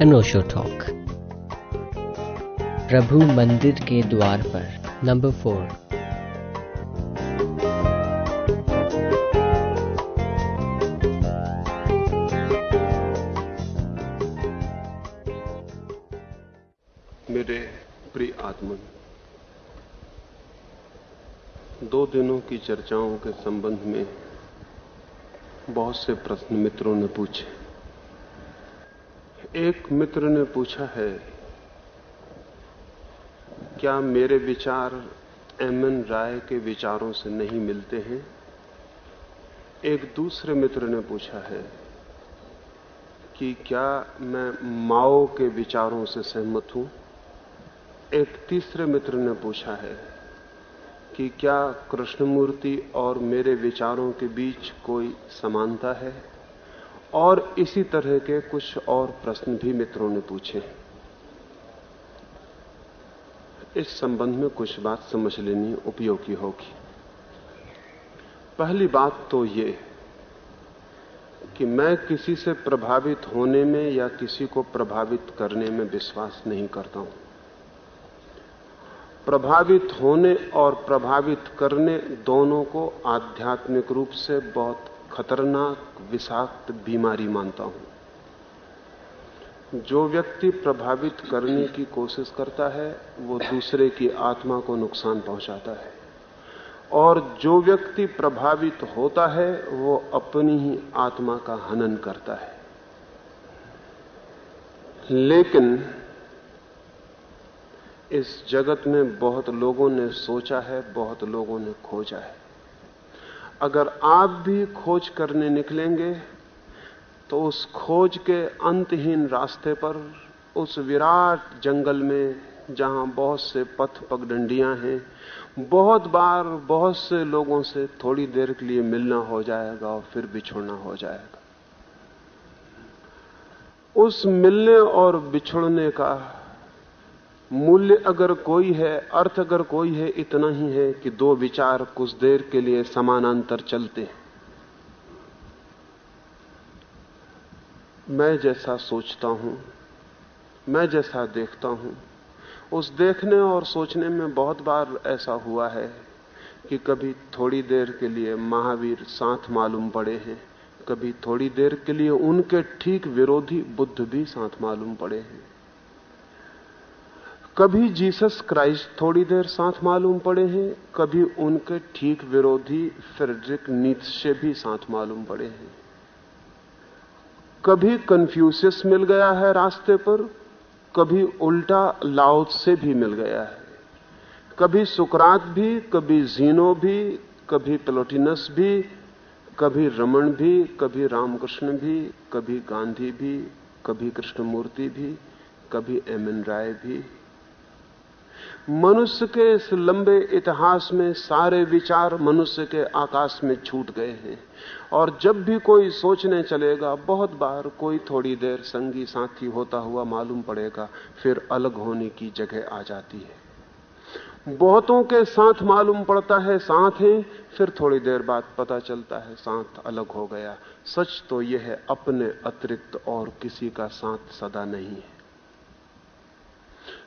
अनोशो talk प्रभु मंदिर के द्वार पर नंबर फोर मेरे प्रिय आत्मन दो दिनों की चर्चाओं के संबंध में बहुत से प्रश्न मित्रों ने पूछे। एक मित्र ने पूछा है, क्या मेरे विचार एम एन राय के विचारों से नहीं मिलते हैं? एक दूसरे मित्र ने पूछा है कि क्या मैं माओ के विचारों से सहमत हूँ? एक तीसरे मित्र ने पूछा है कि क्या कृष्णमूर्ति और मेरे विचारों के बीच कोई समानता है? और इसी तरह के कुछ और प्रश्न भी मित्रों ने पूछे इस संबंध में कुछ बात समझ लेनी उपयोगी होगी। पहली बात तो ये कि मैं किसी से प्रभावित होने में या किसी को प्रभावित करने में विश्वास नहीं करता हूँ। प्रभावित होने और प्रभावित करने दोनों को आध्यात्मिक रूप से बहुत खतरनाक, विषाक्त बीमारी मानता हूँ। जो व्यक्ति प्रभावित करने की कोशिश करता है, वो दूसरे की आत्मा को नुकसान पहुंचाता है। और जो व्यक्ति प्रभावित होता है, वो अपनी ही आत्मा का हनन करता है। लेकिन इस जगत में बहुत लोगों ने सोचा है, बहुत लोगों ने खोजा है। अगर आप भी खोज करने निकलेंगे तो उस खोज के अंतहीन रास्ते पर, उस विराट जंगल में, जहाँ बहुत से पथ पगडंडियाँ हैं, बहुत बार बहुत से लोगों से थोड़ी देर के लिए मिलना हो जाएगा और फिर बिछोड़ना हो जाएगा। उस मिलने और बिछोड़ने का मूल्य अगर कोई है, अर्थ अगर कोई है, इतना ही है कि दो विचार कुछ देर के लिए समानांतर चलते हैं। मैं जैसा सोचता हूँ, मैं जैसा देखता हूँ, उस देखने और सोचने में बहुत बार ऐसा हुआ है कि कभी थोड़ी देर के लिए महावीर साथ मालूम पड़े हैं, कभी थोड़ी देर के लिए उनके ठीक विरोधी बुद्ध भी साथ मालूम पड़े हैं। कभी जीसस क्राइस्ट थोड़ी देर साथ मालूम पड़े हैं, कभी उनके ठीक विरोधी फ्रेडरिक नीत्शे भी साथ मालूम पड़े हैं। कभी कंफ्यूसियस मिल गया है रास्ते पर, कभी उल्टा लाउत से भी मिल गया है। कभी सुकरात भी, कभी जीनो भी, कभी प्लोटिनस भी, कभी रमन भी, कभी रामकृष्ण भी, कभी गांधी भी, कभी कृष्णमूर्ति भी, कभी एम एन राय भी। मनुष्य के इस लंबे इतिहास में सारे विचार मनुष्य के आकाश में छूट गए हैं। और जब भी कोई सोचने चलेगा, बहुत बार कोई थोड़ी देर संगी साथी होता हुआ मालूम पड़ेगा, फिर अलग होने की जगह आ जाती है। बहुतों के साथ मालूम पड़ता है, साथ है, फिर थोड़ी देर बाद पता चलता है, साथ अलग हो गया। सच तो यह है अपने अतिरिक्त और किसी का साथ सदा नहीं है।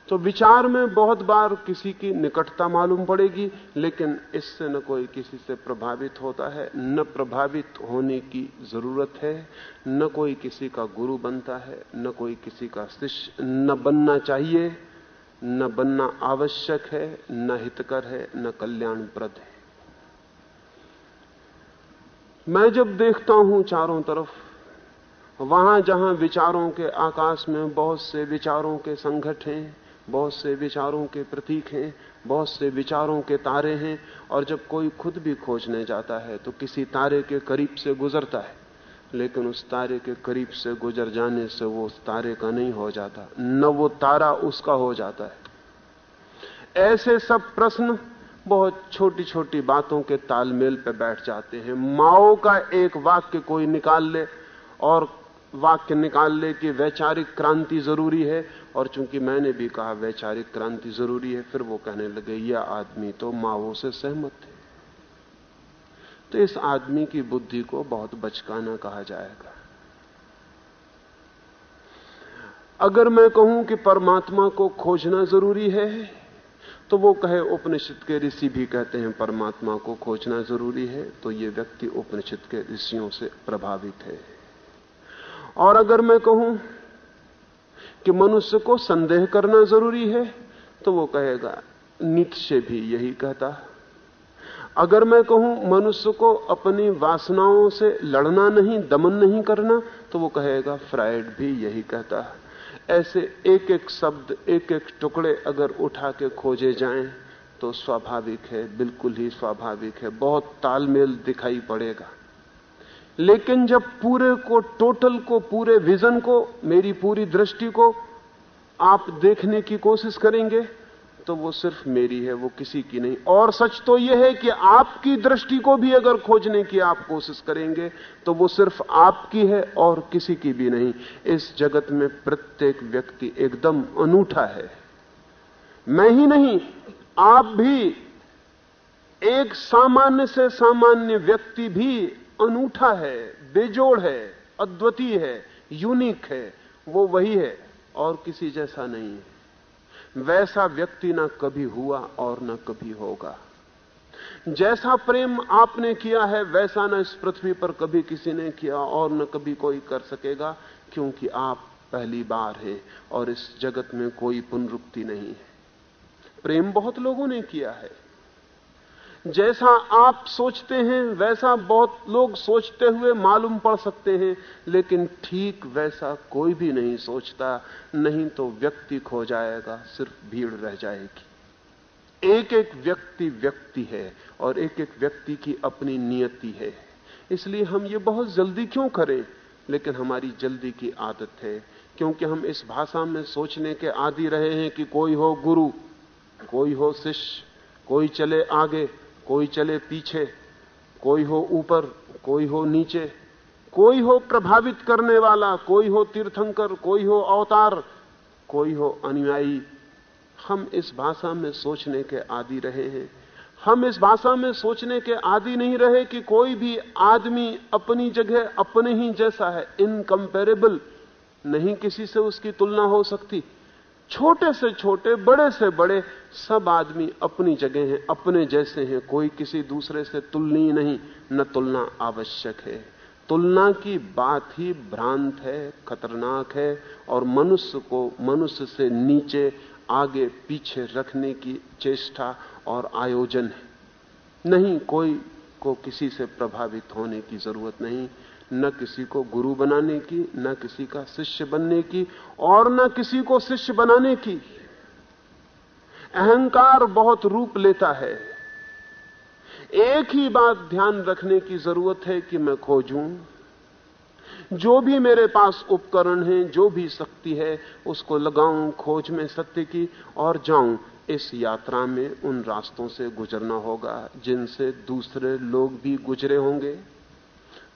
तो विचार में बहुत बार किसी की निकटता मालूम पड़ेगी, लेकिन इससे न कोई किसी से प्रभावित होता है, न प्रभावित होने की ज़रूरत है, न कोई किसी का गुरु बनता है, न कोई किसी का शिष्य न बनना चाहिए, न बनना आवश्यक है, न हितकर है, न कल्याणप्रद है। मैं जब देखता हूँ चारों तरफ़, वहाँ जहाँ विचारों के आकाश में बहुत से विचारों के संगठ हैं बहुत से विचारों के प्रतीक हैं, बहुत से विचारों के तारे हैं, और जब कोई खुद भी खोजने जाता है तो किसी तारे के करीब से गुजरता है। लेकिन उस तारे के करीब से गुजर जाने से वो उस तारे का नहीं हो जाता, न वो तारा उसका हो जाता है। ऐसे सब प्रश्न बहुत छोटी छोटी बातों के तालमेल पर बैठ जाते हैं। माओ का एक वाक्य कोई निकाल ले और वाक्य निकाल ले कि वैचारिक क्रांति ज़रूरी है, और चूँकि मैंने भी कहा वैचारिक क्रांति ज़रूरी है, फिर वो कहने लगे, यह आदमी तो माओ से सहमत है। तो इस आदमी की बुद्धि को बहुत बचकाना कहा जाएगा। अगर मैं कहूँ कि परमात्मा को खोजना ज़रूरी है तो वो कहे, उपनिषद के ऋषि भी कहते हैं, परमात्मा को खोजना ज़रूरी है। तो ये व्यक्ति उपनिषद के ऋषियों से प्रभावित है। और अगर मैं कहूँ कि मनुष्य को संदेह करना ज़रूरी है तो वो कहेगा से भी यही कहता अगर मैं कहूँ मनुष्य को अपनी वासनाओं से लड़ना नहीं, दमन नहीं करना तो वो कहेगा, फ्राइड भी यही कहता ऐसे एक एक शब्द एक एक टुकड़े अगर उठा के खोजे जाएँ तो स्वाभाविक है, बिल्कुल ही स्वाभाविक है। बहुत तालमेल दिखाई पड़ेगा। लेकिन जब पूरे को टोटल को, पूरे विजन को, मेरी पूरी दृष्टि को आप देखने की कोशिश करेंगे तो वो सिर्फ़ मेरी है, वो किसी की नहीं। और सच तो यह है कि आपकी दृष्टि को भी अगर खोजने की आप कोशिश करेंगे तो वो सिर्फ़ आपकी है और किसी की भी नहीं। इस जगत में प्रत्येक व्यक्ति एकदम अनूठा है। मैं ही नहीं, आप भी, एक सामान्य से सामान्य व्यक्ति भी अनूठा है, बेजोड़ है, अद्वितीय है यूनिक है, वो वही है और किसी जैसा नहीं है। वैसा व्यक्ति ना कभी हुआ और न कभी होगा। जैसा प्रेम आपने किया है, वैसा ना इस पृथ्वी पर कभी किसी ने किया और न कभी कोई कर सकेगा, क्योंकि आप पहली बार हैं और इस जगत में कोई पुनरुक्ति नहीं है। प्रेम बहुत लोगों ने किया है। जैसा आप सोचते हैं, वैसा बहुत लोग सोचते हुए मालूम पड़ सकते हैं, लेकिन ठीक वैसा कोई भी नहीं सोचता, नहीं तो व्यक्ति खो जाएगा, सिर्फ़ भीड़ रह जाएगी। एक एक व्यक्ति व्यक्ति है, और एक एक व्यक्ति की अपनी नियति है। इसलिए हम ये बहुत जल्दी क्यों करें? लेकिन हमारी जल्दी की आदत है, क्योंकि हम इस भाषा में सोचने के आदि रहे हैं कि कोई हो गुरु, कोई हो शिष्य, कोई चले आगे। कोई चले पीछे, कोई हो ऊपर, कोई हो नीचे, कोई हो प्रभावित करने वाला, कोई हो तीर्थंकर, कोई हो अवतार, कोई हो अनुयायी। हम इस भाषा में सोचने के आदि रहे हैं। हम इस भाषा में सोचने के आदि नहीं रहे कि कोई भी आदमी अपनी जगह अपने ही जैसा है इनकंपेरेबल नहीं किसी से उसकी तुलना हो सकती। छोटे से छोटे, बड़े से बड़े, सब आदमी अपनी जगह हैं, अपने जैसे हैं। कोई किसी दूसरे से तुलनीय नहीं, न तुलना आवश्यक है। तुलना की बात ही भ्रांत है, खतरनाक है, और मनुष्य को, मनुष्य से नीचे, आगे, पीछे रखने की चेष्टा और आयोजन है। नहीं, कोई को किसी से प्रभावित होने की ज़रूरत नहीं। न किसी को गुरु बनाने की, न किसी का शिष्य बनने की और न किसी को शिष्य बनाने की। अहंकार बहुत रूप लेता है। एक ही बात ध्यान रखने की ज़रूरत है कि मैं खोजूं। जो भी मेरे पास उपकरण है, जो भी शक्ति है, उसको लगाऊँ खोज में सत्य की और जाऊँ। इस यात्रा में उन रास्तों से गुजरना होगा, जिनसे दूसरे लोग भी गुजरे होंगे।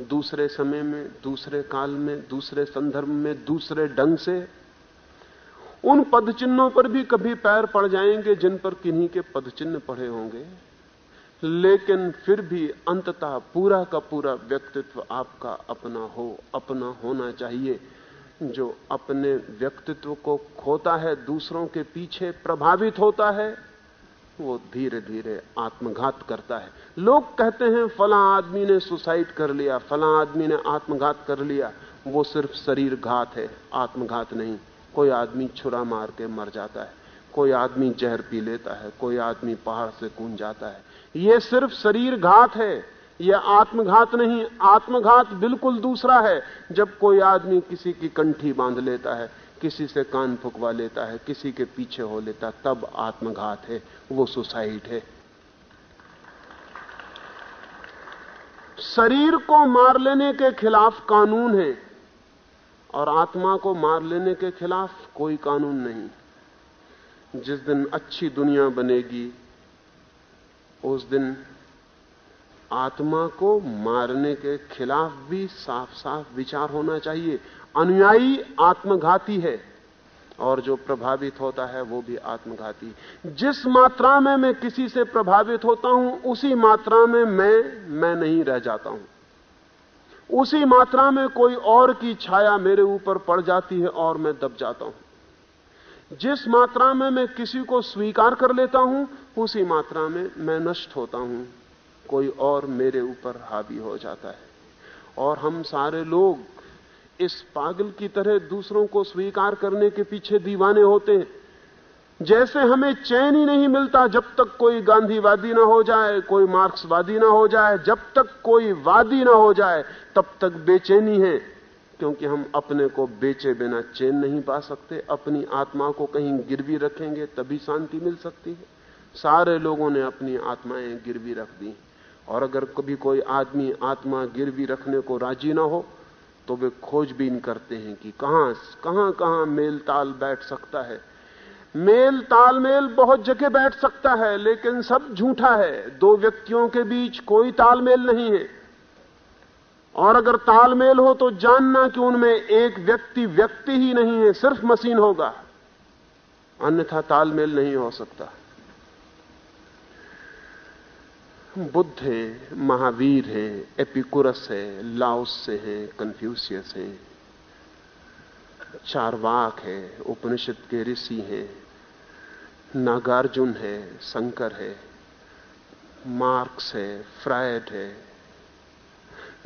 दूसरे समय में, दूसरे काल में, दूसरे संदर्भ में, दूसरे ढंग से, उन पद चिन्हों पर भी कभी पैर पड़ जाएँगे जिन पर किन्हीं के पद चिन्ह पड़े होंगे। लेकिन फिर भी अंततः पूरा का पूरा व्यक्तित्व आपका अपना हो, अपना होना चाहिए। जो अपने व्यक्तित्व को खोता है, दूसरों के पीछे प्रभावित होता है वो धीरे धीरे आत्मघात करता है। लोग कहते हैं, फला आदमी ने सुसाइड कर लिया, फला आदमी ने आत्मघात कर लिया। वो सिर्फ़ शरीर घात है, आत्मघात नहीं। कोई आदमी छुरा मार के मर जाता है, कोई आदमी जहर पी लेता है, कोई आदमी पहाड़ से कूद जाता है। ये सिर्फ़ शरीर घात है यह आत्मघात नहीं, आत्मघात बिल्कुल दूसरा है। जब कोई आदमी किसी की कंठी बाँध लेता है किसी से कान फुकवा लेता है, किसी के पीछे हो लेता तब आत्मघात है, वो सुसाइड है। शरीर को मार लेने के खिलाफ कानून है और आत्मा को मार लेने के खिलाफ कोई कानून नहीं। जिस दिन अच्छी दुनिया बनेगी, उस दिन आत्मा को मारने के खिलाफ भी साफ़ साफ़ विचार होना चाहिए। अनुयायी आत्मघाती है और जो प्रभावित होता है वो भी आत्मघाती। जिस मात्रा में मैं किसी से प्रभावित होता हूँ, उसी मात्रा में मैं मैं नहीं रह जाता हूँ। उसी मात्रा में कोई और की छाया मेरे ऊपर पड़ जाती है और मैं दब जाता हूँ। जिस मात्रा में मैं किसी को स्वीकार कर लेता हूँ, उसी मात्रा में मैं नष्ट होता हूँ। कोई और मेरे ऊपर हावी हो जाता है। और हम सारे लोग इस पागल की तरह दूसरों को स्वीकार करने के पीछे दीवाने होते हैं। जैसे हमें चैन ही नहीं मिलता जब तक कोई गांधीवादी ना हो जाए, कोई मार्क्सवादी ना हो जाए, जब तक कोई वादी ना हो जाए, तब तक बेचैनी है, क्योंकि हम अपने को बेचे बिना चैन नहीं पा सकते। अपनी आत्मा को कहीं गिरवी रखेंगे तभी शांति मिल सकती है। सारे लोगों ने अपनी आत्माएँ गिरवी रख दी। और अगर कभी कोई आदमी आत्मा गिरवी रखने को राज़ी ना हो तो वे खोजबीन करते हैं कि कहाँ कहाँ कहाँ मेल ताल बैठ सकता है। मेल तालमेल बहुत जगह बैठ सकता है, लेकिन सब झूठा है। दो व्यक्तियों के बीच कोई तालमेल नहीं है। और अगर तालमेल हो तो जानना कि उनमें एक व्यक्ति व्यक्ति ही नहीं है, सिर्फ़ मशीन होगा। अन्यथा तालमेल नहीं हो सकता। बुद्ध है, महावीर है, एपिकुरस है, लाओस से है कन्फ्यूशियस है, चारवाक है, उपनिषद के ऋषि हैं, नागार्जुन है, शंकर है, मार्क्स है, फ्रायड है।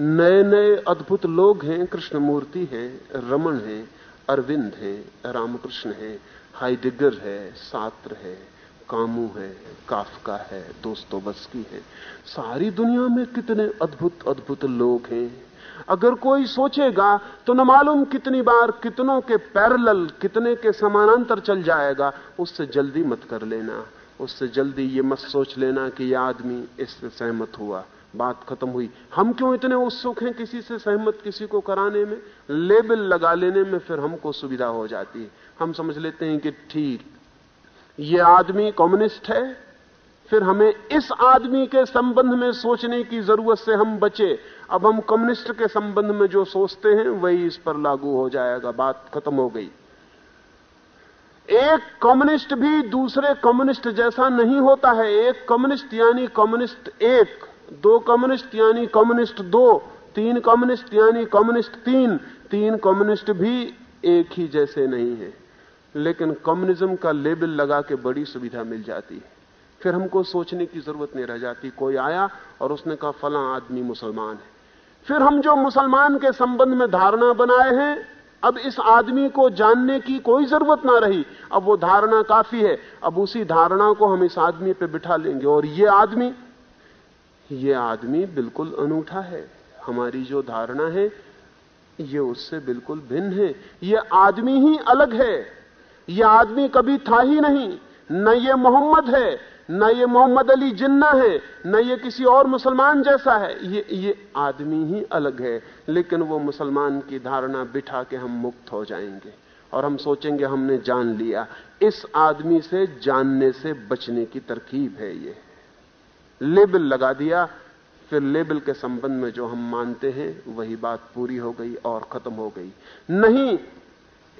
नए नए अद्भुत लोग हैं, कृष्णमूर्ति है, रमन है, अरविंद है, रामकृष्ण है, हाइडिगर है, सात्र है कामू है काफका है, दोस्तों है। सारी दुनिया में कितने अद्भुत अद्भुत लोग हैं। अगर कोई सोचेगा तो न मालूम कितनी बार कितनों के पैरल कितने के समानांतर चल जाएगा। उससे जल्दी मत कर लेना। उससे जल्दी ये मत सोच लेना कि यह आदमी इससे सहमत हुआ। बात खत्म हुई। हम क्यों इतने उत्सुक हैं किसी से सहमत, किसी को कराने में? लेबल लगा लेने में फिर हमको सुविधा हो जाती है। हम समझ लेते हैं कि ठीक ये आदमी कम्युनिस्ट है, फिर हमें इस आदमी के संबंध में सोचने की ज़रूरत से हम बचे। अब हम कम्युनिस्ट के संबंध में जो सोचते हैं, वही इस पर लागू हो जाएगा, बात खत्म हो गई। एक कम्युनिस्ट भी दूसरे कम्युनिस्ट जैसा नहीं होता है। एक कम्युनिस्ट यानी कम्युनिस्ट एक, दो कम्युनिस्ट यानी कम्युनिस्ट दो, तीन कम्युनिस्ट यानी कम्युनिस्ट तीन तीन कम्युनिस्ट भी एक ही जैसे नहीं है। लेकिन कम्युनिज्म का लेबल लगा के बड़ी सुविधा मिल जाती है। फिर हमको सोचने की ज़रूरत नहीं रह जाती, कोई आया और उसने कहा, फला आदमी मुसलमान है। फिर हम जो मुसलमान के संबंध में धारणा बनाए हैं, अब इस आदमी को जानने की कोई ज़रूरत ना रही। अब वो धारणा काफ़ी है, अब उसी धारणा को हम इस आदमी पे बिठा लेंगे। और ये आदमी ये आदमी बिल्कुल अनूठा है। हमारी जो धारणा है, ये उससे बिल्कुल भिन्न है। ये आदमी ही अलग है। ये आदमी कभी था ही नहीं। न ये मोहम्मद है, न ये मोहम्मद अली जिन्ना है, न ये किसी और मुसलमान जैसा है। ये ये आदमी ही अलग है, लेकिन वो मुसलमान की धारणा बिठा के हम मुक्त हो जाएँगे और हम सोचेंगे हमने जान लिया। इस आदमी से जानने से बचने की तरकीब है ये। लेबल लगा दिया, फिर लेबल के संबंध में जो हम मानते हैं, वही बात पूरी हो गई और खत्म हो गई। नहीं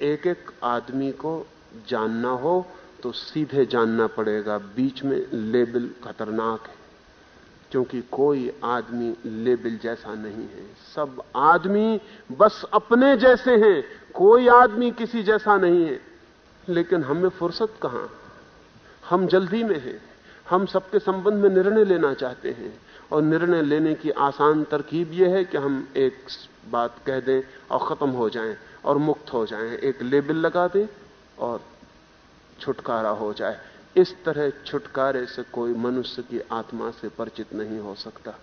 एक एक आदमी को जानना हो तो सीधे जानना पड़ेगा। बीच में लेबल खतरनाक है, क्योंकि कोई आदमी लेबल जैसा नहीं है। सब आदमी बस अपने जैसे हैं, कोई आदमी किसी जैसा नहीं है। लेकिन हमें फुर्सत कहाँ? हम जल्दी में हैं। हम सबके संबंध में निर्णय लेना चाहते हैं। और निर्णय लेने की आसान तरकीब यह है कि हम एक बात कह दें और खत्म हो जाएँ और मुक्त हो जाएँ। एक लेबल लगा दें और छुटकारा हो जाए। इस तरह छुटकारे से कोई मनुष्य की आत्मा से परिचित नहीं हो सकता।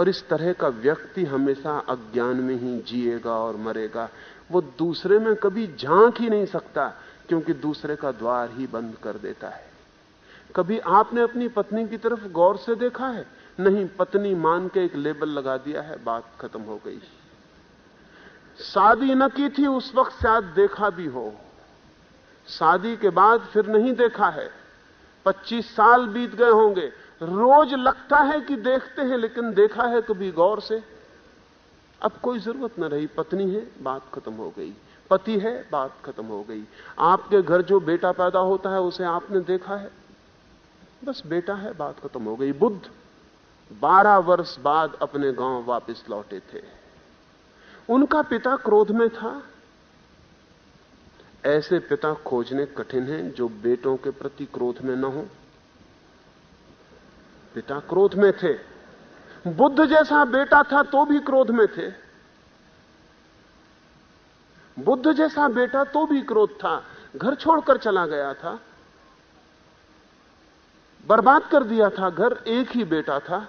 और इस तरह का व्यक्ति हमेशा अज्ञान में ही जिएगा और मरेगा। वो दूसरे में कभी झाँक ही नहीं सकता, क्योंकि दूसरे का द्वार ही बंद कर देता है। कभी आपने अपनी पत्नी की तरफ़ गौर से देखा है? नहीं, पत्नी मान के एक लेबल लगा दिया है, बात खत्म हो गई। शादी न की थी, उस वक्त शायद देखा भी हो। शादी के बाद फिर नहीं देखा है। 25 साल बीत गए होंगे। रोज लगता है कि देखते हैं, लेकिन देखा है कभी गौर से। अब कोई ज़रूरत न रही। पत्नी है, बात खत्म हो गई। पति है, बात खत्म हो गई। आपके घर जो बेटा पैदा होता है, उसे आपने देखा है? बस बेटा है, बात खत्म हो गई। बुद्ध बारह वर्ष बाद अपने गाँव वापस लौटे थे। उनका पिता क्रोध में था। ऐसे पिता खोजने कठिन हैं जो बेटों के प्रति क्रोध में न हो। पिता क्रोध में थे। बुद्ध जैसा बेटा था तो भी क्रोध में थे। बुद्ध जैसा बेटा तो भी क्रोध था। घर छोड़कर चला गया था। बर्बाद कर दिया था। घर एक ही बेटा था।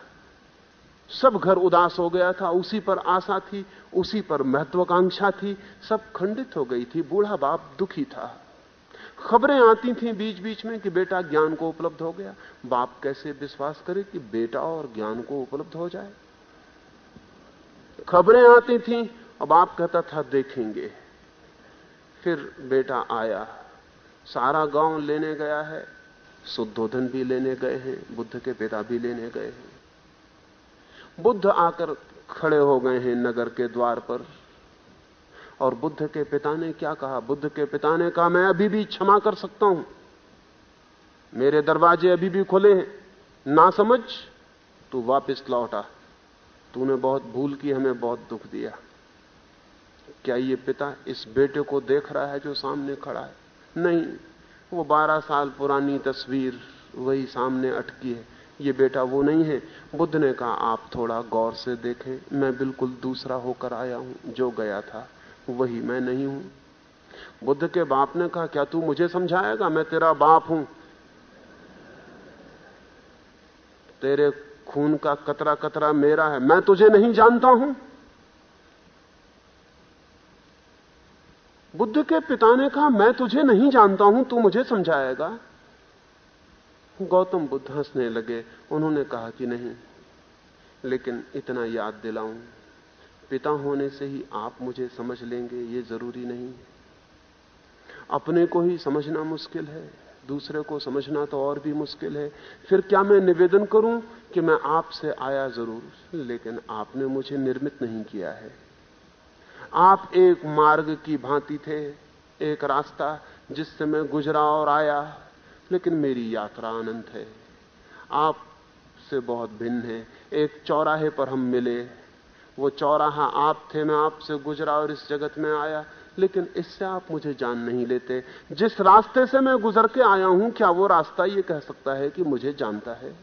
सब घर उदास हो गया था, उसी पर आशा थी, उसी पर महत्वाकांक्षा थी, सब खंडित हो गई थी, बूढ़ा बाप दुखी था। खबरें आती थीं बीच बीच में कि बेटा ज्ञान को उपलब्ध हो गया। बाप कैसे विश्वास करे कि बेटा और ज्ञान को उपलब्ध हो जाए? खबरें आती थीं और बाप कहता था, देखेंगे। फिर बेटा आया, सारा गाँव लेने गया है शुद्धोधन भी लेने गए हैं, बुद्ध के पिता भी लेने गए हैं। बुद्ध आकर खड़े हो गए हैं नगर के द्वार पर। और बुद्ध के पिता ने क्या कहा? बुद्ध के पिता ने कहा, मैं अभी भी क्षमा कर सकता हूँ। मेरे दरवाजे अभी भी खुले हैं। ना समझ, तू वापस लौटा। तूने बहुत भूल की, हमें बहुत दुख दिया। क्या ये पिता इस बेटे को देख रहा है जो सामने खड़ा है? नहीं, वो बारह साल पुरानी तस्वीर वही सामने अटकी है। ये बेटा वो नहीं है। बुद्ध ने कहा, आप थोड़ा गौर से देखें। मैं बिल्कुल दूसरा होकर आया हूँ, जो गया था, वही मैं नहीं हूँ। बुद्ध के बाप ने कहा, क्या तू मुझे समझाएगा? मैं तेरा बाप हूँ। तेरे खून का कतरा कतरा मेरा है। मैं तुझे नहीं जानता हूँ। बुद्ध के पिता ने कहा, मैं तुझे नहीं जानता हूँ, तू मुझे समझाएगा? गौतम बुद्ध हंसने लगे। उन्होंने कहा कि नहीं, लेकिन इतना याद दिलाऊं, पिता होने से ही आप मुझे समझ लेंगे, ये ज़रूरी नहीं। अपने को ही समझना मुश्किल है, दूसरे को समझना तो और भी मुश्किल है। फिर क्या मैं निवेदन करूँ कि मैं आपसे आया ज़रूर, लेकिन आपने मुझे निर्मित नहीं किया है। आप एक मार्ग की भांति थे, एक रास्ता जिससे मैं गुजरा और आया। लेकिन मेरी यात्रा अनंत है। आप से बहुत भिन्न है। एक चौराहे पर हम मिले। वो चौराहा आप थे, मैं आपसे गुजरा और इस जगत में आया। लेकिन इससे आप मुझे जान नहीं लेते। जिस रास्ते से मैं गुजर के आया हूँ, क्या वो रास्ता ये कह सकता है कि मुझे जानता है?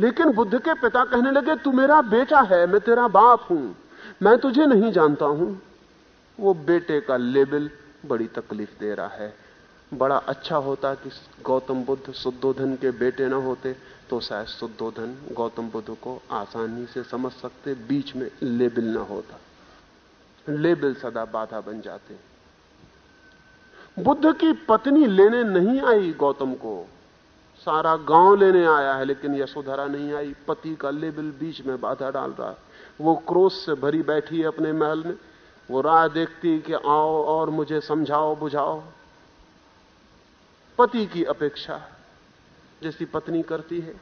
लेकिन बुद्ध के पिता कहने लगे, तू मेरा बेटा है, मैं तेरा बाप हूँ। मैं तुझे नहीं जानता हूँ। वो बेटे का लेबल बड़ी तकलीफ़ दे रहा है। बड़ा अच्छा होता कि गौतम बुद्ध शुद्धोधन के बेटे ना होते तो शायद शुद्धोधन गौतम बुद्ध को आसानी से समझ सकते, बीच में लेबिल ना होता। लेबिल सदा बाधा बन जाते। बुद्ध की पत्नी लेने नहीं आई गौतम को। सारा गाँव लेने आया है, लेकिन यशोधरा नहीं आई। पति का लेबिल बीच में बाधा डाल रहा है। वो क्रोध से भरी बैठी है अपने महल में। वो राह देखती कि आओ और मुझे समझाओ, बुझाओ। पति की अपेक्षा। जैसी पत्नी करती है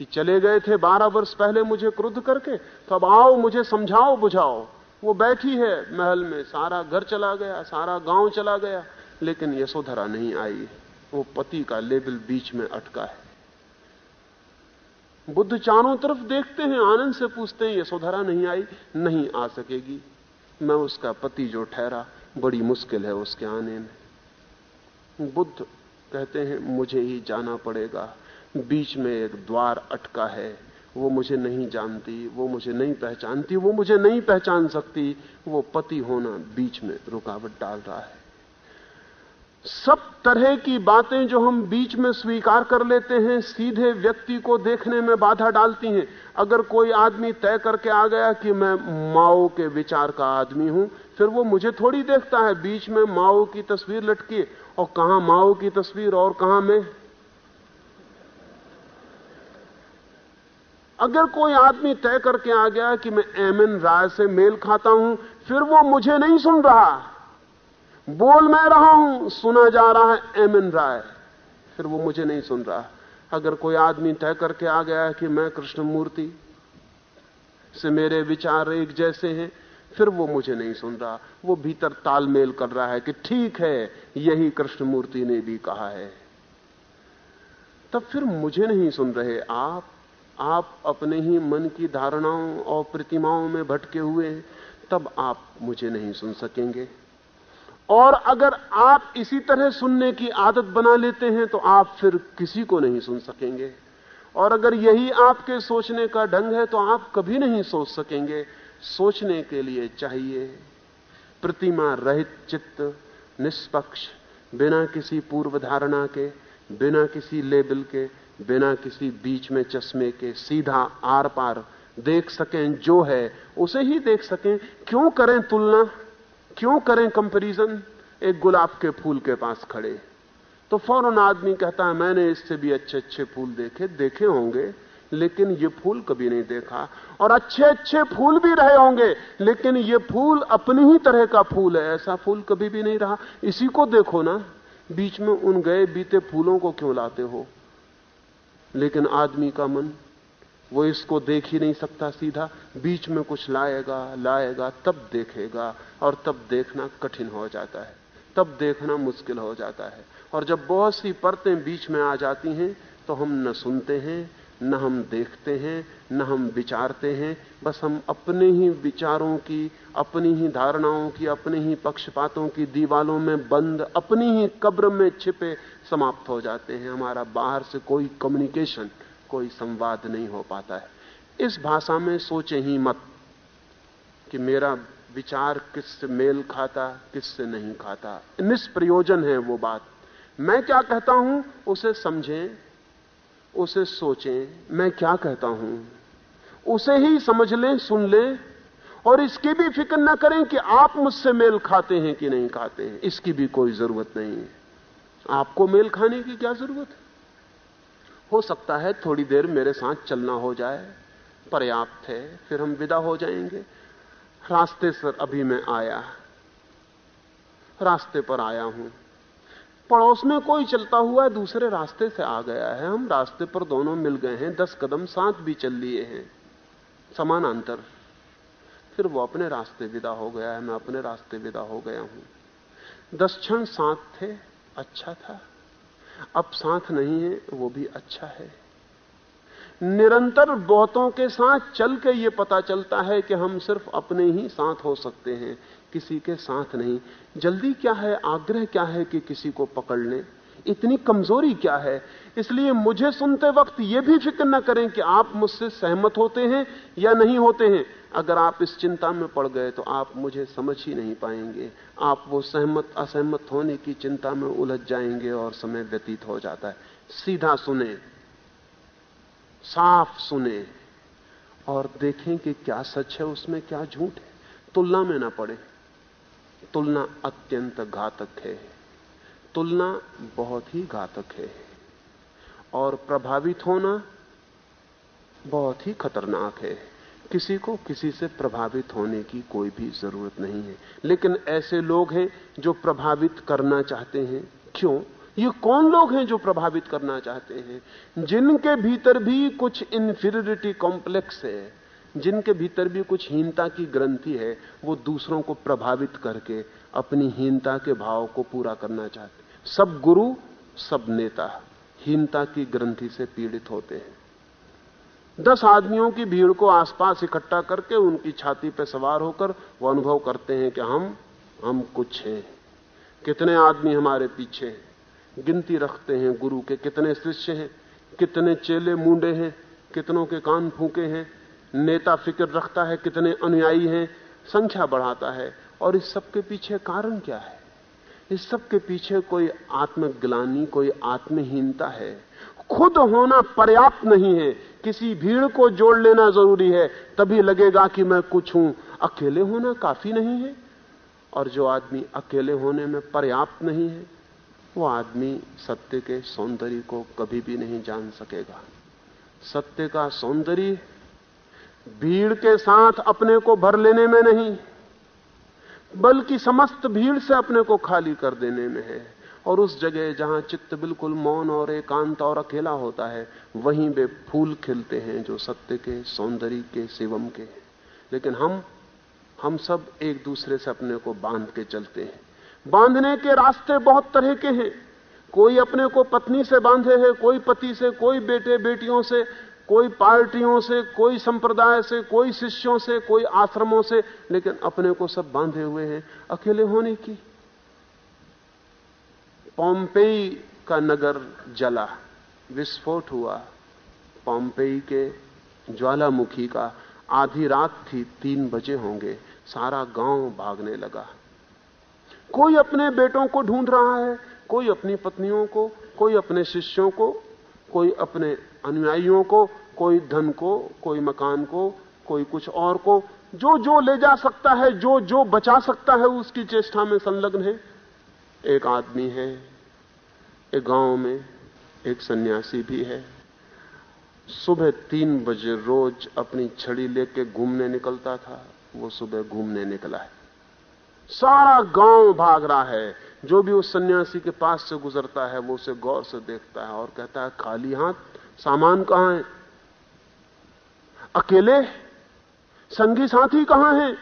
कि चले गए थे बारह वर्ष पहले मुझे क्रुद्ध करके तो अब आओ, मुझे समझाओ, बुझाओ। वो बैठी है महल में, सारा घर चला गया, सारा गाँव चला गया, लेकिन यशोधरा नहीं आई। वो पति का लेबल बीच में अटका है। बुद्ध चारों तरफ़ देखते हैं, आनंद से पूछते हैं, यशोधरा नहीं आई? नहीं आ सकेगी। मैं उसका पति जो ठहरा, बड़ी मुश्किल है उसके आने में। बुद्ध कहते हैं, मुझे ही जाना पड़ेगा। बीच में एक द्वार अटका है। वो मुझे नहीं जानती, वो मुझे नहीं पहचानती, वो मुझे नहीं पहचान सकती। वो पति होना बीच में रुकावट डाल रहा है। सब तरह की बातें जो हम बीच में स्वीकार कर लेते हैं, सीधे व्यक्ति को देखने में बाधा डालती हैं। अगर कोई आदमी तय करके आ गया कि मैं माओ के विचार का आदमी हूँ, फिर वो मुझे थोड़ी देखता है। बीच में माओ की तस्वीर लटकी और कहाँ माओ की तस्वीर और कहाँ मैं? अगर कोई आदमी तय करके आ गया कि मैं एम एन राय से मेल खाता हूँ, फिर वो मुझे नहीं सुन रहा। बोल मैं रहा हूँ, सुना जा रहा है एम एन राय। फिर वो मुझे नहीं सुन रहा। अगर कोई आदमी तय करके आ गया कि मैं कृष्णमूर्ति से मेरे विचार एक जैसे हैं फिर वो मुझे नहीं सुन रहा वो भीतर तालमेल कर रहा है कि ठीक है, यही कृष्णमूर्ति ने भी कहा है। तब फिर मुझे नहीं सुन रहे आप। आप अपने ही मन की धारणाओं और प्रतिमाओं में भटके हुए, तब आप मुझे नहीं सुन सकेंगे। और अगर आप इसी तरह सुनने की आदत बना लेते हैं तो आप फिर किसी को नहीं सुन सकेंगे। और अगर यही आपके सोचने का ढंग है तो आप कभी नहीं सोच सकेंगे। सोचने के लिए चाहिए। प्रतिमा रहित चित्त, निष्पक्ष, बिना किसी पूर्व धारणा के, बिना किसी लेबल के, बिना किसी बीच में चश्मे के सीधा आर पार देख सकें जो है। उसे ही देख सकें। क्यों करें तुलना? क्यों करें कंपैरिजन एक गुलाब के फूल के पास खड़े। तो फ़ौरन आदमी कहता है, मैंने इससे भी अच्छे अच्छे फूल देखे देखे होंगे। लेकिन ये फूल कभी नहीं देखा। और अच्छे अच्छे फूल भी रहे होंगे, लेकिन ये फूल अपनी ही तरह का फूल है। ऐसा फूल कभी भी नहीं रहा। इसी को देखो ना, बीच में उन गए बीते फूलों को क्यों लाते हो? लेकिन आदमी का मन, वो इसको देख ही नहीं सकता सीधा। बीच में कुछ लाएगा लाएगा, तब देखेगा। और तब देखना कठिन हो जाता है। तब देखना मुश्किल हो जाता है। और जब बहुत सी परतें बीच में आ जाती हैं तो हम न सुनते हैं न हम देखते हैं, न हम विचारते हैं, बस हम अपने ही विचारों की, अपनी ही धारणाओं की, अपने ही पक्षपातों की दीवालों में बंद, अपनी ही कब्र में छिपे समाप्त हो जाते हैं। हमारा बाहर से कोई कम्युनिकेशन कोई संवाद नहीं हो पाता है। इस भाषा में सोचे ही मत कि मेरा विचार किससे मेल खाता, किससे नहीं खाता। निष्प्रयोजन है वो बात। मैं क्या कहता हूँ, उसे समझें। उसे सोचें, मैं क्या कहता हूँ? उसे ही समझ लें, सुन लें, और इसकी भी फ़िक्र ना करें कि आप मुझसे मेल खाते हैं कि नहीं खाते हैं। इसकी भी कोई ज़रूरत नहीं है। आपको मेल खाने की क्या ज़रूरत है? हो सकता है थोड़ी देर मेरे साथ चलना हो जाए, पर्याप्त है, फिर हम विदा हो जाएँगे। रास्ते से अभी मैं आया, रास्ते पर आया हूँ। पड़ोस में कोई चलता हुआ दूसरे रास्ते से आ गया है। हम रास्ते पर दोनों मिल गए हैं, दस कदम साथ भी चल लिए हैं समान अंतर फिर वो अपने रास्ते विदा हो गया है, मैं अपने रास्ते विदा हो गया हूँ। दस क्षण साथ थे अच्छा था। अब साथ नहीं है, वो भी अच्छा है। निरंतर बहुतों के साथ चल के ये पता चलता है कि हम सिर्फ़ अपने ही साथ हो सकते हैं। किसी के साथ नहीं। जल्दी क्या है? आग्रह क्या है कि किसी को पकड़ लें? इतनी कमज़ोरी क्या है? इसलिए मुझे सुनते वक्त यह भी फ़िक्र न करें कि आप मुझसे सहमत होते हैं या नहीं होते हैं। अगर आप इस चिंता में पड़ गए तो आप मुझे समझ ही नहीं पाएँगे। आप वो सहमत, असहमत होने की चिंता में उलझ जाएँगे और समय व्यतीत हो जाता है। सीधा सुने, साफ़ सुने और देखें कि क्या सच है, उसमें क्या झूठ है। तुलना में ना पड़े। तुलना अत्यंत घातक है। तुलना बहुत ही घातक है। और प्रभावित होना बहुत ही खतरनाक है। किसी को किसी से प्रभावित होने की कोई भी ज़रूरत नहीं है। लेकिन ऐसे लोग हैं जो प्रभावित करना चाहते हैं। क्यों? ये कौन लोग हैं जो प्रभावित करना चाहते हैं? जिनके भीतर भी कुछ इंफीरियरिटी कॉम्प्लेक्स है। जिनके भीतर भी कुछ हीनता की ग्रंथि है, वो दूसरों को प्रभावित करके अपनी हीनता के भाव को पूरा करना चाहते सब गुरु, सब नेता हीनता की ग्रंथि से पीड़ित होते हैं। दस आदमियों की भीड़ को आसपास इकट्ठा करके उनकी छाती पर सवार होकर वो अनुभव करते हैं कि हम हम कुछ हैं। कितने आदमी हमारे पीछे हैं। गिनती रखते हैं गुरु के कितने शिष्य हैं, कितने चेले मुंडे हैं, कितनों के कान फूके हैं नेता फ़िक्र रखता है कितने अनुयायी हैं, संख्या बढ़ाता है। और इस सब के पीछे कारण क्या है? इस सब के पीछे कोई आत्मग्लानी, कोई आत्महीनता है। खुद होना पर्याप्त नहीं है। किसी भीड़ को जोड़ लेना ज़रूरी है। तभी लगेगा कि मैं कुछ हूँ। अकेले होना काफ़ी नहीं है। और जो आदमी अकेले होने में पर्याप्त नहीं है, वो आदमी सत्य के सौंदर्य को कभी भी नहीं जान सकेगा। सत्य का सौंदर्य भीड़ के साथ अपने को भर लेने में नहीं, बल्कि समस्त भीड़ से अपने को खाली कर देने में है। और उस जगह जहाँ चित्त बिल्कुल मौन और एकांत और अकेला होता है, वहीं वे फूल खिलते हैं जो सत्य के, सौंदर्य के, शिवम के लेकिन हम हम सब एक दूसरे से अपने को बाँध के चलते हैं। बांधने के रास्ते बहुत तरह के हैं। कोई अपने को पत्नी से बांधे है, कोई पति से, कोई बेटे बेटियों से कोई पार्टियों से, कोई संप्रदाय से, कोई शिष्यों से, कोई आश्रमों से, लेकिन अपने को सब बांधे हुए हैं, अकेले होने की। पॉम्पेई का नगर जला, विस्फोट हुआ। पॉम्पेई के ज्वालामुखी का आधी रात थी, तीन बजे होंगे, सारा गाँव भागने लगा। कोई अपने बेटों को ढूंढ रहा है, कोई अपनी पत्नियों को, कोई अपने शिष्यों को, कोई अपने अनुयायियों को कोई धन को, कोई मकान को, कोई कुछ और को, जो जो ले जा सकता है, जो जो बचा सकता है, उसकी चेष्टा में संलग्न है। एक आदमी है, एक गाँव में एक सन्यासी भी है। सुबह तीन बजे रोज अपनी छड़ी लेके घूमने निकलता था, वो सुबह घूमने निकला है। सारा गाँव भाग रहा है, जो भी उस सन्यासी के पास से गुजरता है, वो उसे गौर से देखता है और कहता है, खाली हाथ, सामान कहाँ है? अकेले? संगी साथी कहाँ है?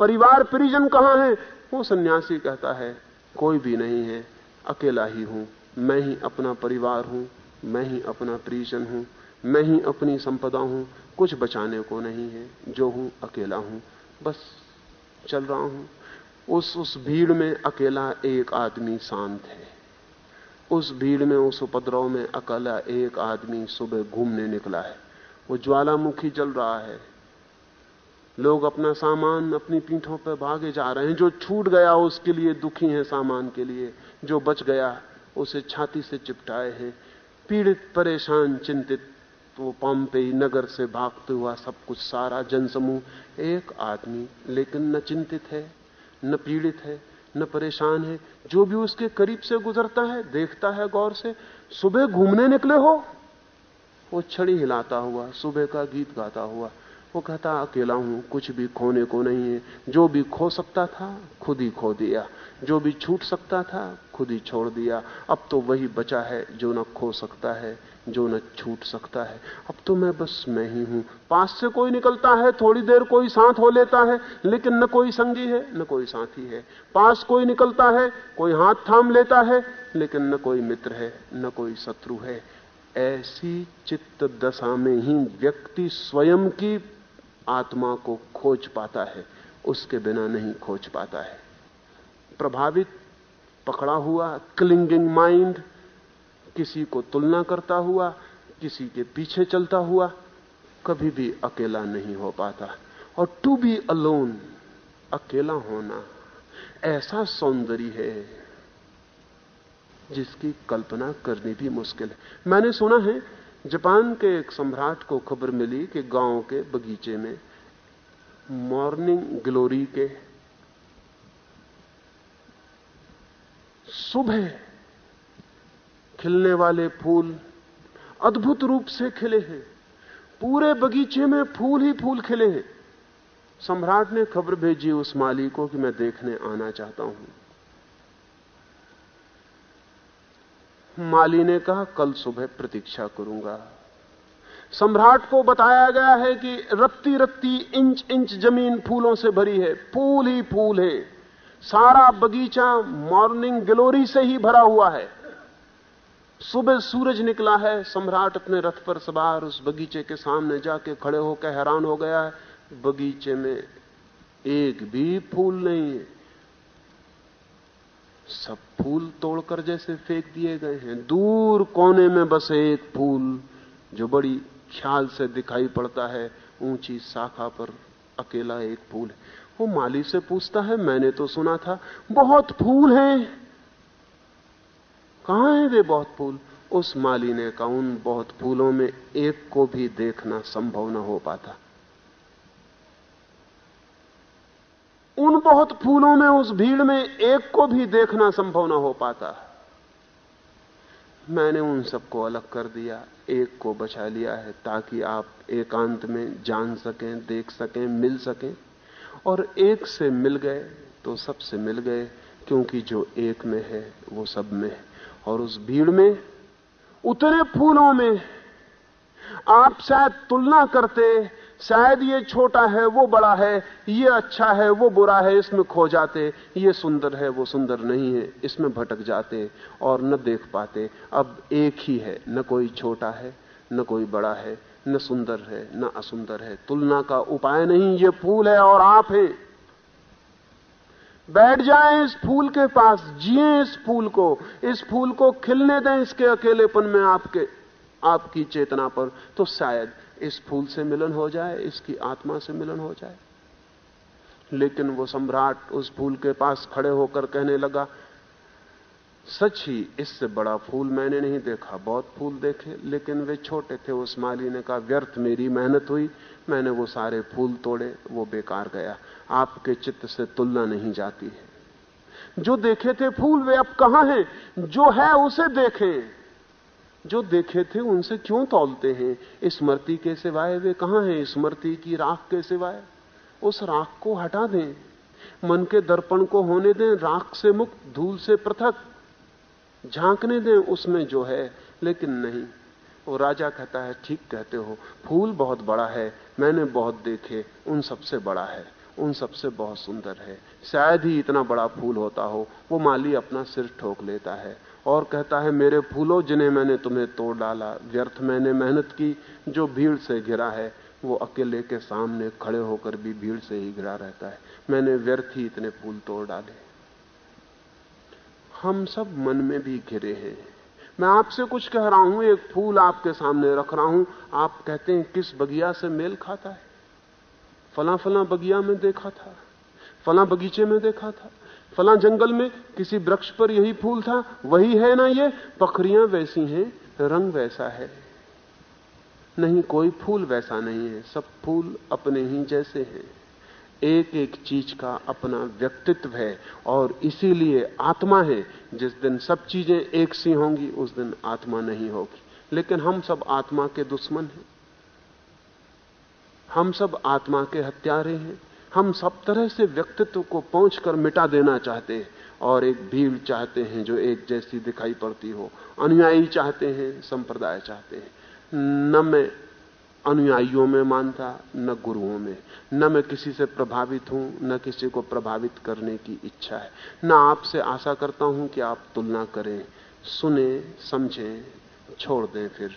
परिवार परिजन कहाँ है? वो सन्यासी कहता है, कोई भी नहीं है, अकेला ही हूँ। मैं ही अपना परिवार हूँ, मैं ही अपना परिजन हूँ, मैं ही अपनी संपदा हूँ। कुछ बचाने को नहीं है, जो हूँ अकेला हूँ। बस चल रहा हूँ। उस उस भीड़ में अकेला एक आदमी शांत है। उस भीड़ में, उस उपद्रव में अकेला एक आदमी सुबह घूमने निकला है। वो ज्वालामुखी जल रहा है। लोग अपना सामान अपनी पीठों पर भागे जा रहे हैं। जो छूट गया, उसके लिए दुखी हैं सामान के लिए। जो बच गया, उसे छाती से चिपटाए हैं। पीड़ित, परेशान, चिंतित, वो पाम्पे नगर से भागते हुआ सब कुछ सारा जनसमूह एक आदमी, लेकिन न चिंतित है, न पीड़ित है, न परेशान है। जो भी उसके करीब से गुजरता है, देखता है गौर से, सुबह घूमने निकले हो। वो छड़ी हिलाता हुआ, सुबह का गीत गाता हुआ, वो कहता, अकेला हूँ, कुछ भी खोने को नहीं है। जो भी खो सकता था, खुद ही खो दिया। जो भी छूट सकता था, खुद ही छोड़ दिया। अब तो वही बचा है, जो न खो सकता है, जो न छूट सकता है। अब तो मैं बस मैं ही हूँ। पास से कोई निकलता है, थोड़ी देर कोई साथ हो लेता है, लेकिन न कोई संगी है, न कोई साथी है। पास कोई निकलता है, कोई हाथ थाम लेता है, लेकिन न कोई मित्र है, न कोई शत्रु है। ऐसी चित्त दशा में ही व्यक्ति स्वयं की आत्मा को खोज पाता है, उसके बिना नहीं खोज पाता है। प्रभावित, पकड़ा हुआ क्लिंगिंग माइंड, किसी को तुलना करता हुआ, किसी के पीछे चलता हुआ, कभी भी अकेला नहीं हो पाता। और टू बी अलोन, अकेला होना, ऐसा सौंदर्य है जिसकी कल्पना करनी भी मुश्किल है। मैंने सुना है, जापान के एक सम्राट को खबर मिली कि गाँव के बगीचे में मॉर्निंग ग्लोरी के सुबह खिलने वाले फूल अद्भुत रूप से खिले हैं। पूरे बगीचे में फूल ही फूल खिले हैं। सम्राट ने खबर भेजी उस माली को कि मैं देखने आना चाहता हूँ। माली ने कहा, कल सुबह प्रतीक्षा करूँगा। सम्राट को बताया गया है कि रत्ती रत्ती इंच इंच ज़मीन फूलों से भरी है, फूल ही फूल है। सारा बगीचा मॉर्निंग ग्लोरी से ही भरा हुआ है। सुबह सूरज निकला है, सम्राट अपने रथ पर सवार उस बगीचे के सामने जाके खड़े होकर हैरान हो गया है। बगीचे में एक भी फूल नहीं है। सब फूल तोड़कर जैसे फेंक दिए गए हैं। दूर कोने में बस एक फूल जो बड़ी ख्याल से दिखाई पड़ता है, ऊँची शाखा पर अकेला एक फूल है। वो माली से पूछता है, मैंने तो सुना था, बहुत फूल हैं। कहा है वे बहुत फूल? उस माली ने कहा, उन बहुत फूलों में एक को भी देखना संभव न हो पाता। उन बहुत फूलों में, उस भीड़ में एक को भी देखना संभव ना हो पाता। मैंने उन सबको अलग कर दिया, एक को बचा लिया है ताकि आप एकांत में जान सकें, देख सकें, मिल सकें। और एक से मिल गए तो सबसे मिल गए, क्योंकि जो एक में है, वो सब में है। और उस भीड़ में, उतने फूलों में आप शायद तुलना करते शायद ये छोटा है, वो बड़ा है, ये अच्छा है, वो बुरा है, इसमें खो जाते। ये सुंदर है, वो सुंदर नहीं है, इसमें भटक जाते और न देख पाते। अब एक ही है, न कोई छोटा है, न कोई बड़ा है, न सुंदर है, न असुंदर है। तुलना का उपाय नहीं, ये फूल है और आप हैं। बैठ जाएँ इस फूल के पास, जिए इस फूल को। इस फूल को खिलने दें इसके अकेलेपन में आपके, आपकी चेतना पर। तो शायद इस फूल से मिलन हो जाए, इसकी आत्मा से मिलन हो जाए। लेकिन वो सम्राट उस फूल के पास खड़े होकर कहने लगा, सच ही इससे बड़ा फूल मैंने नहीं देखा, बहुत फूल देखे, लेकिन वे छोटे थे, उस माली ने कहा व्यर्थ मेरी मेहनत हुई, मैंने वो सारे फूल तोड़े, वो बेकार गया, आपके चित्त से तुलना नहीं जाती है। जो देखे थे फूल, वे अब कहाँ हैं? जो है उसे देखें। जो देखे थे उनसे क्यों तौलते हैं? स्मृति के सिवाय वे कहाँ हैं? स्मृति की राख के सिवाय। उस राख को हटा दें। मन के दर्पण को होने दें। राख से मुक्त, धूल से पृथक। झांकने दें उसमें जो है, लेकिन नहीं। वो राजा कहता है, ठीक कहते हो। फूल बहुत बड़ा है। मैंने बहुत देखे। उन सबसे बड़ा है। उन सबसे बहुत सुंदर है। शायद ही इतना बड़ा फूल होता हो। वो माली अपना सिर ठोक लेता है। और कहता है, मेरे फूलों जिन्हें मैंने तुम्हें तोड़ डाला, व्यर्थ मैंने मेहनत की, जो भीड़ से घिरा है, वो अकेले के सामने खड़े होकर भी भीड़ से ही घिरा रहता है। मैंने व्यर्थ ही इतने फूल तोड़ डाले। हम सब मन में भी घिरे हैं। मैं आपसे कुछ कह रहा हूँ, एक फूल आपके सामने रख रहा हूँ। आप कहते हैं, किस बगिया से मेल खाता है? फला फला बगिया में देखा था, फला बगीचे में देखा था। फला जंगल में किसी वृक्ष पर यही फूल था, वही है ना ये? पखरियाँ वैसी हैं, रंग वैसा है। नहीं, कोई फूल वैसा नहीं है, सब फूल अपने ही जैसे हैं। एक एक चीज़ का अपना व्यक्तित्व है, और इसीलिए आत्मा है। जिस दिन सब चीज़ें एक सी होंगी, उस दिन आत्मा नहीं होगी। लेकिन हम सब आत्मा के दुश्मन हैं। हम सब आत्मा के हत्यारे हैं। हम सब तरह से व्यक्तित्व को पहुंचकर मिटा देना चाहते हैं और एक भीड़ चाहते हैं जो एक जैसी दिखाई पड़ती हो। अनुयायी चाहते हैं, संप्रदाय चाहते हैं। न मैं अनुयायियों में मानता, न गुरुओं में। न मैं किसी से प्रभावित हूँ, न किसी को प्रभावित करने की इच्छा है। न आपसे आशा करता हूँ कि आप तुलना करें, सुने, समझें, छोड़ दें फिर।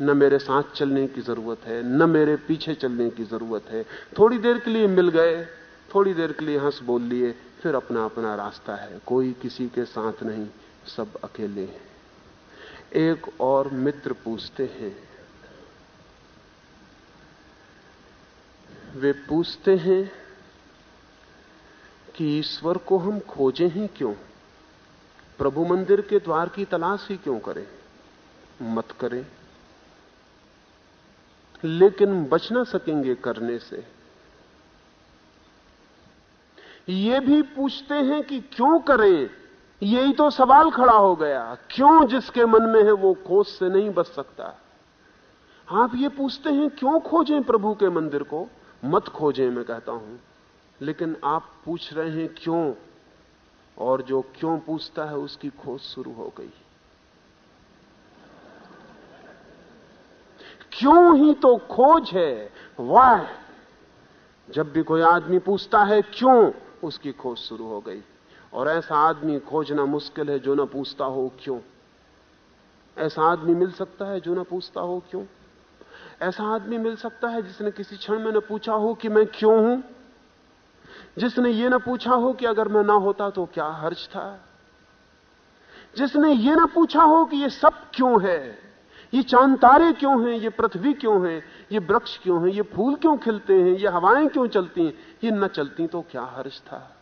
न मेरे साथ चलने की ज़रूरत है, न मेरे पीछे चलने की ज़रूरत है। थोड़ी देर के लिए मिल गए, थोड़ी देर के लिए हंस बोल लिए, फिर अपना अपना रास्ता है। कोई किसी के साथ नहीं, सब अकेले हैं। एक और मित्र पूछते हैं। वे पूछते हैं कि ईश्वर को हम खोजें ही क्यों? प्रभु मंदिर के द्वार की तलाश ही क्यों करें? मत करें। लेकिन बच ना सकेंगे करने से। ये भी पूछते हैं कि क्यों करें? यही तो सवाल खड़ा हो गया। क्यों जिसके मन में है वो खोज से नहीं बच सकता? आप ये पूछते हैं, क्यों खोजें प्रभु के मंदिर को? मत खोजें, मैं कहता हूँ। लेकिन आप पूछ रहे हैं क्यों? और जो क्यों पूछता है, उसकी खोज शुरू हो गई। क्यों ही तो खोज है, वाह। जब भी कोई आदमी पूछता है, क्यों उसकी खोज शुरू हो गई? और ऐसा आदमी खोजना मुश्किल है जो ना पूछता हो क्यों? ऐसा आदमी मिल सकता है जो ना पूछता हो क्यों? ऐसा आदमी मिल सकता है जिसने किसी क्षण में न पूछा हो कि मैं क्यों हूँ? जिसने ये ना पूछा हो कि अगर मैं ना होता तो क्या हर्ज था? जिसने ये ना पूछा हो कि ये सब क्यों है? ये चाँद तारे क्यों हैं? ये पृथ्वी क्यों है? ये वृक्ष क्यों हैं? ये फूल क्यों खिलते हैं? ये हवाएँ क्यों चलती हैं? ये न चलती तो क्या हर्ष था?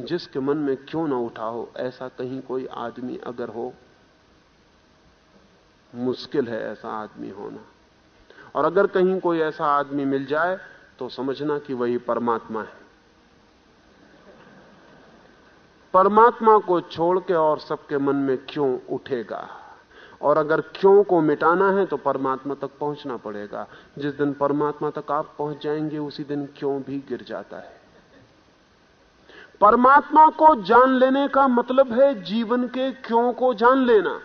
जिसके मन में क्यों ना उठा हो? ऐसा कहीं कोई आदमी अगर हो, मुश्किल है ऐसा आदमी होना। और अगर कहीं कोई ऐसा आदमी मिल जाए तो समझना कि वही परमात्मा है। परमात्मा को छोड़ के और सबके मन में क्यों उठेगा? और अगर क्यों को मिटाना है तो परमात्मा तक पहुँचना पड़ेगा। जिस दिन परमात्मा तक आप पहुँच जाएँगे, उसी दिन क्यों भी गिर जाता है। परमात्मा को जान लेने का मतलब है जीवन के क्यों को जान लेना।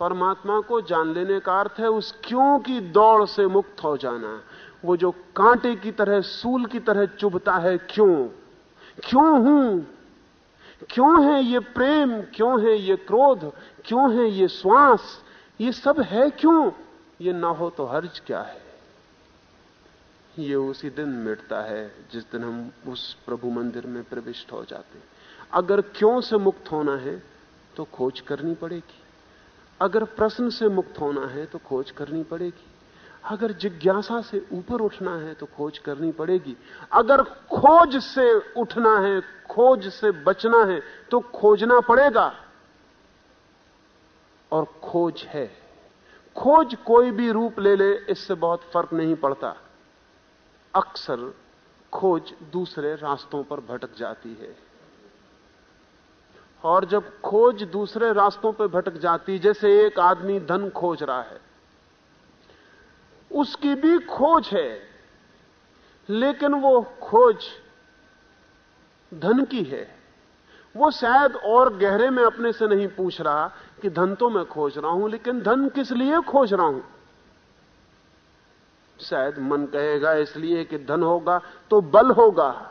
परमात्मा को जान लेने का अर्थ है उस क्यों की दौड़ से मुक्त हो जाना। वो जो कांटे की तरह, सूल की तरह चुभता है, क्यों? क्यों हूँ? क्यों है ये प्रेम? क्यों है ये क्रोध? क्यों है ये श्वास? ये सब है क्यों? ये ना हो तो हर्ज क्या है? ये उसी दिन मिटता है, जिस दिन हम उस प्रभु मंदिर में प्रविष्ट हो जाते हैं। अगर क्यों से मुक्त होना है तो खोज करनी पड़ेगी। अगर प्रश्न से मुक्त होना है तो खोज करनी पड़ेगी। अगर जिज्ञासा से ऊपर उठना है तो खोज करनी पड़ेगी। अगर खोज से उठना है, खोज से बचना है तो खोजना पड़ेगा। और खोज है। खोज कोई भी रूप ले ले, इससे बहुत फ़र्क नहीं पड़ता। अक्सर खोज दूसरे रास्तों पर भटक जाती है। और जब खोज दूसरे रास्तों पर भटक जाती, जैसे एक आदमी धन खोज रहा है उसकी भी खोज है, लेकिन वो खोज धन की है। वो शायद और गहरे में अपने से नहीं पूछ रहा कि धन तो मैं खोज रहा हूँ, लेकिन धन किस लिए खोज रहा हूँ? शायद मन कहेगा, इसलिए कि धन होगा तो बल होगा,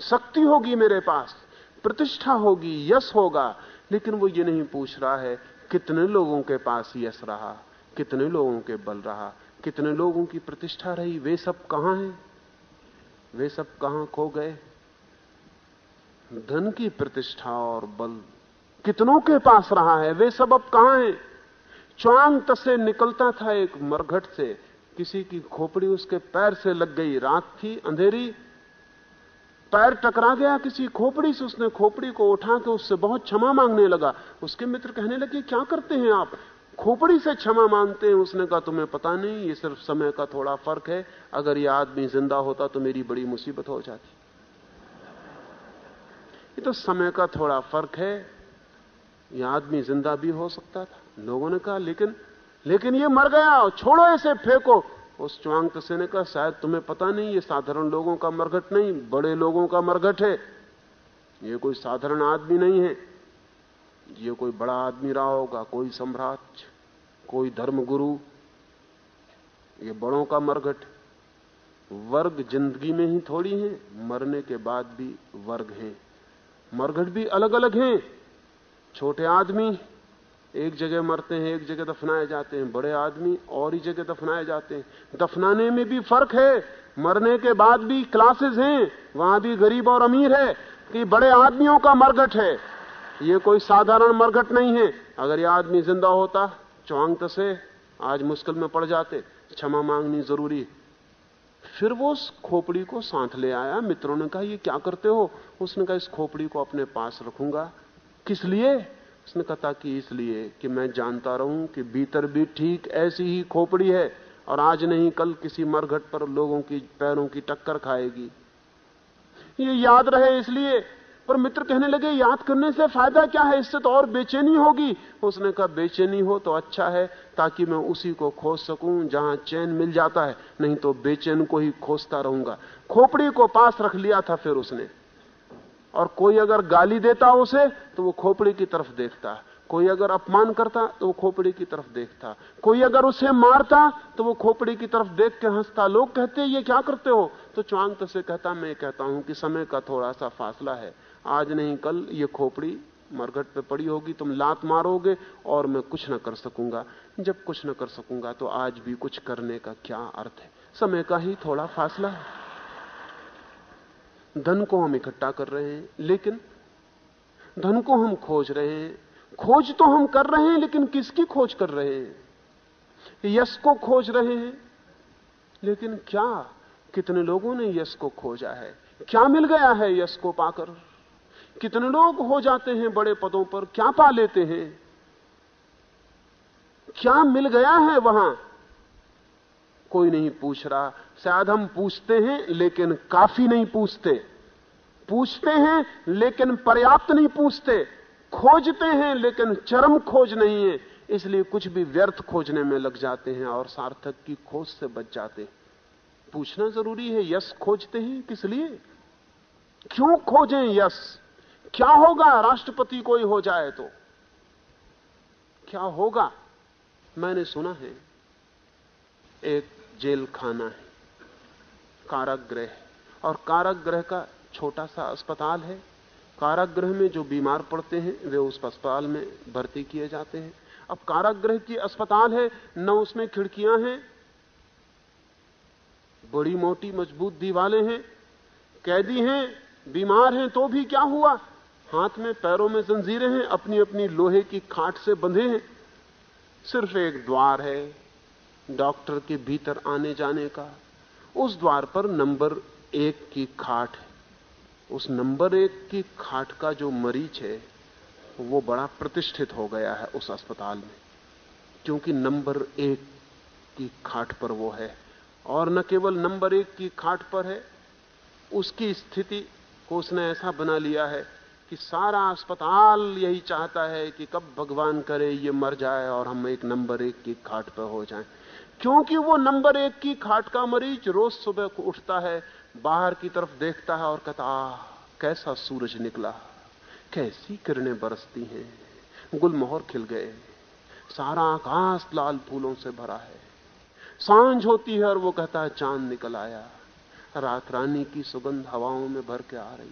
शक्ति होगी मेरे पास, प्रतिष्ठा होगी, यश होगा, लेकिन वो ये नहीं पूछ रहा है कितने लोगों के पास यश रहा। कितने लोगों के बल रहा, कितने लोगों की प्रतिष्ठा रही, वे सब कहाँ हैं? वे सब कहाँ खो गए? धन की प्रतिष्ठा और बल कितनों के पास रहा है? वे सब अब कहाँ हैं? च्वांग तसे निकलता था एक मरघट से, किसी की खोपड़ी उसके पैर से लग गई, रात थी अंधेरी। पैर टकरा गया, किसी खोपड़ी से उसने खोपड़ी को उठा के उससे बहुत क्षमा मांगने लगा। उसके मित्र कहने लगे, क्या करते हैं आप? खोपड़ी से क्षमा मांगते हैं, उसने कहा, तुम्हें पता नहीं, ये सिर्फ़ समय का थोड़ा फ़र्क है। अगर ये आदमी ज़िंदा होता तो मेरी बड़ी मुसीबत हो जाती। ये तो समय का थोड़ा फ़र्क है। ये आदमी ज़िंदा भी हो सकता था, लोगों ने कहा, लेकिन लेकिन ये मर गया, छोड़ो इसे, फेंको। उस च्वांग से ने कहा, शायद तुम्हें पता नहीं, ये साधारण लोगों का मरघट नहीं, बड़े लोगों का मरघट है। ये कोई साधारण आदमी नहीं है। ये कोई बड़ा आदमी रहा होगा, कोई सम्राट। कोई धर्मगुरु, ये बड़ों का मरघट, वर्ग ज़िंदगी में ही थोड़ी है, मरने के बाद भी वर्ग हैं। मरघट भी अलग अलग हैं। छोटे आदमी एक जगह मरते हैं, एक जगह दफनाए जाते हैं। बड़े आदमी और ही जगह दफनाए जाते हैं। दफनाने में भी फ़र्क है। मरने के बाद भी क्लासेस हैं। वहाँ भी गरीब और अमीर है कि बड़े आदमियों का मरघट है। ये कोई साधारण मरघट नहीं है। अगर ये आदमी ज़िंदा होता चौंग से आज मुश्किल में पड़ जाते, क्षमा मांगनी ज़रूरी। फिर वो उस खोपड़ी को साथ ले आया, मित्रों ने कहा, ये क्या करते हो? उसने कहा, इस खोपड़ी को अपने पास रखूँगा। किस लिए? उसने कहा, ताकि इसलिए कि मैं जानता रहूँ कि भीतर भी ठीक ऐसी ही खोपड़ी है, और आज नहीं, कल किसी मरघट पर लोगों की पैरों की टक्कर खाएगी। ये याद रहे इसलिए पर मित्र कहने लगे, याद करने से फ़ायदा क्या है? इससे तो और बेचैनी होगी। उसने कहा, बेचैनी हो तो अच्छा है, ताकि मैं उसी को खोज सकूँ जहाँ चैन मिल जाता है, नहीं तो बेचैन को ही खोजता रहूँगा। खोपड़ी को पास रख लिया था फिर उसने। और कोई अगर गाली देता उसे तो वो खोपड़ी की तरफ़ देखता। कोई अगर अपमान करता तो वो खोपड़ी की तरफ़ देखता। कोई अगर उसे मारता तो वो खोपड़ी की तरफ़ देख के हंसता। लोग कहते, ये क्या करते हो? तो च्वांग से कहता, मैं कहता हूँ कि समय का थोड़ा सा फासला है। आज नहीं, कल ये खोपड़ी मरघट पे पड़ी होगी, तुम लात मारोगे और मैं कुछ ना कर सकूँगा। जब कुछ ना कर सकूँगा तो आज भी कुछ करने का क्या अर्थ है? समय का ही थोड़ा फासला है। धन को हम इकट्ठा कर रहे हैं, लेकिन धन को हम खोज रहे हैं। खोज तो हम कर रहे हैं, लेकिन किसकी खोज कर रहे हैं? यश को खोज रहे हैं, लेकिन क्या? कितने लोगों ने यश को खोजा है? क्या मिल गया है यश को पाकर? कितने लोग हो जाते हैं बड़े पदों पर? क्या पा लेते हैं? क्या मिल गया है वहाँ? कोई नहीं पूछ रहा। शायद हम पूछते हैं, लेकिन काफ़ी नहीं पूछते। पूछते हैं, लेकिन पर्याप्त नहीं पूछते। खोजते हैं, लेकिन चरम खोज नहीं है। इसलिए कुछ भी व्यर्थ खोजने में लग जाते हैं और सार्थक की खोज से बच जाते हैं। पूछना ज़रूरी है यश खोजते हैं किस लिए? क्यों खोजें यश क्या होगा राष्ट्रपति कोई हो जाए तो? क्या होगा? मैंने सुना है, एक जेल खाना है, कारागृह और कारागृह का छोटा सा अस्पताल है। कारागृह में जो बीमार पड़ते हैं, वे उस अस्पताल में भर्ती किए जाते हैं। अब कारागृह की अस्पताल है, न उसमें खिड़कियाँ हैं, बड़ी मोटी मज़बूत दीवालें हैं, कैदी हैं बीमार हैं तो भी क्या हुआ? हाथ में, पैरों में जंजीरें हैं अपनी अपनी लोहे की खाट से बंधे हैं। सिर्फ़ एक द्वार है डॉक्टर के भीतर आने जाने का। उस द्वार पर नंबर एक की खाट है। उस नंबर एक की खाट का जो मरीज़ है, वो बड़ा प्रतिष्ठित हो गया है उस अस्पताल में, क्योंकि नंबर एक की खाट पर वो है। और न केवल नंबर एक की खाट पर है, उसकी स्थिति को उसने ऐसा बना लिया है कि सारा अस्पताल यही चाहता है कि कब भगवान करे ये मर जाए और हम एक नंबर एक की खाट पर हो जाएँ। क्योंकि वो नंबर एक की खाट का मरीज़ रोज सुबह को उठता है, बाहर की तरफ़ देखता है और कहता आ कैसा सूरज निकला, कैसी किरणें बरसती हैं, गुलमोहर खिल गए, सारा आकाश लाल फूलों से भरा है। साँझ होती है और वो कहता है, चाँद निकल आया। रात रानी की सुगंध हवाओं में भर के आ रही।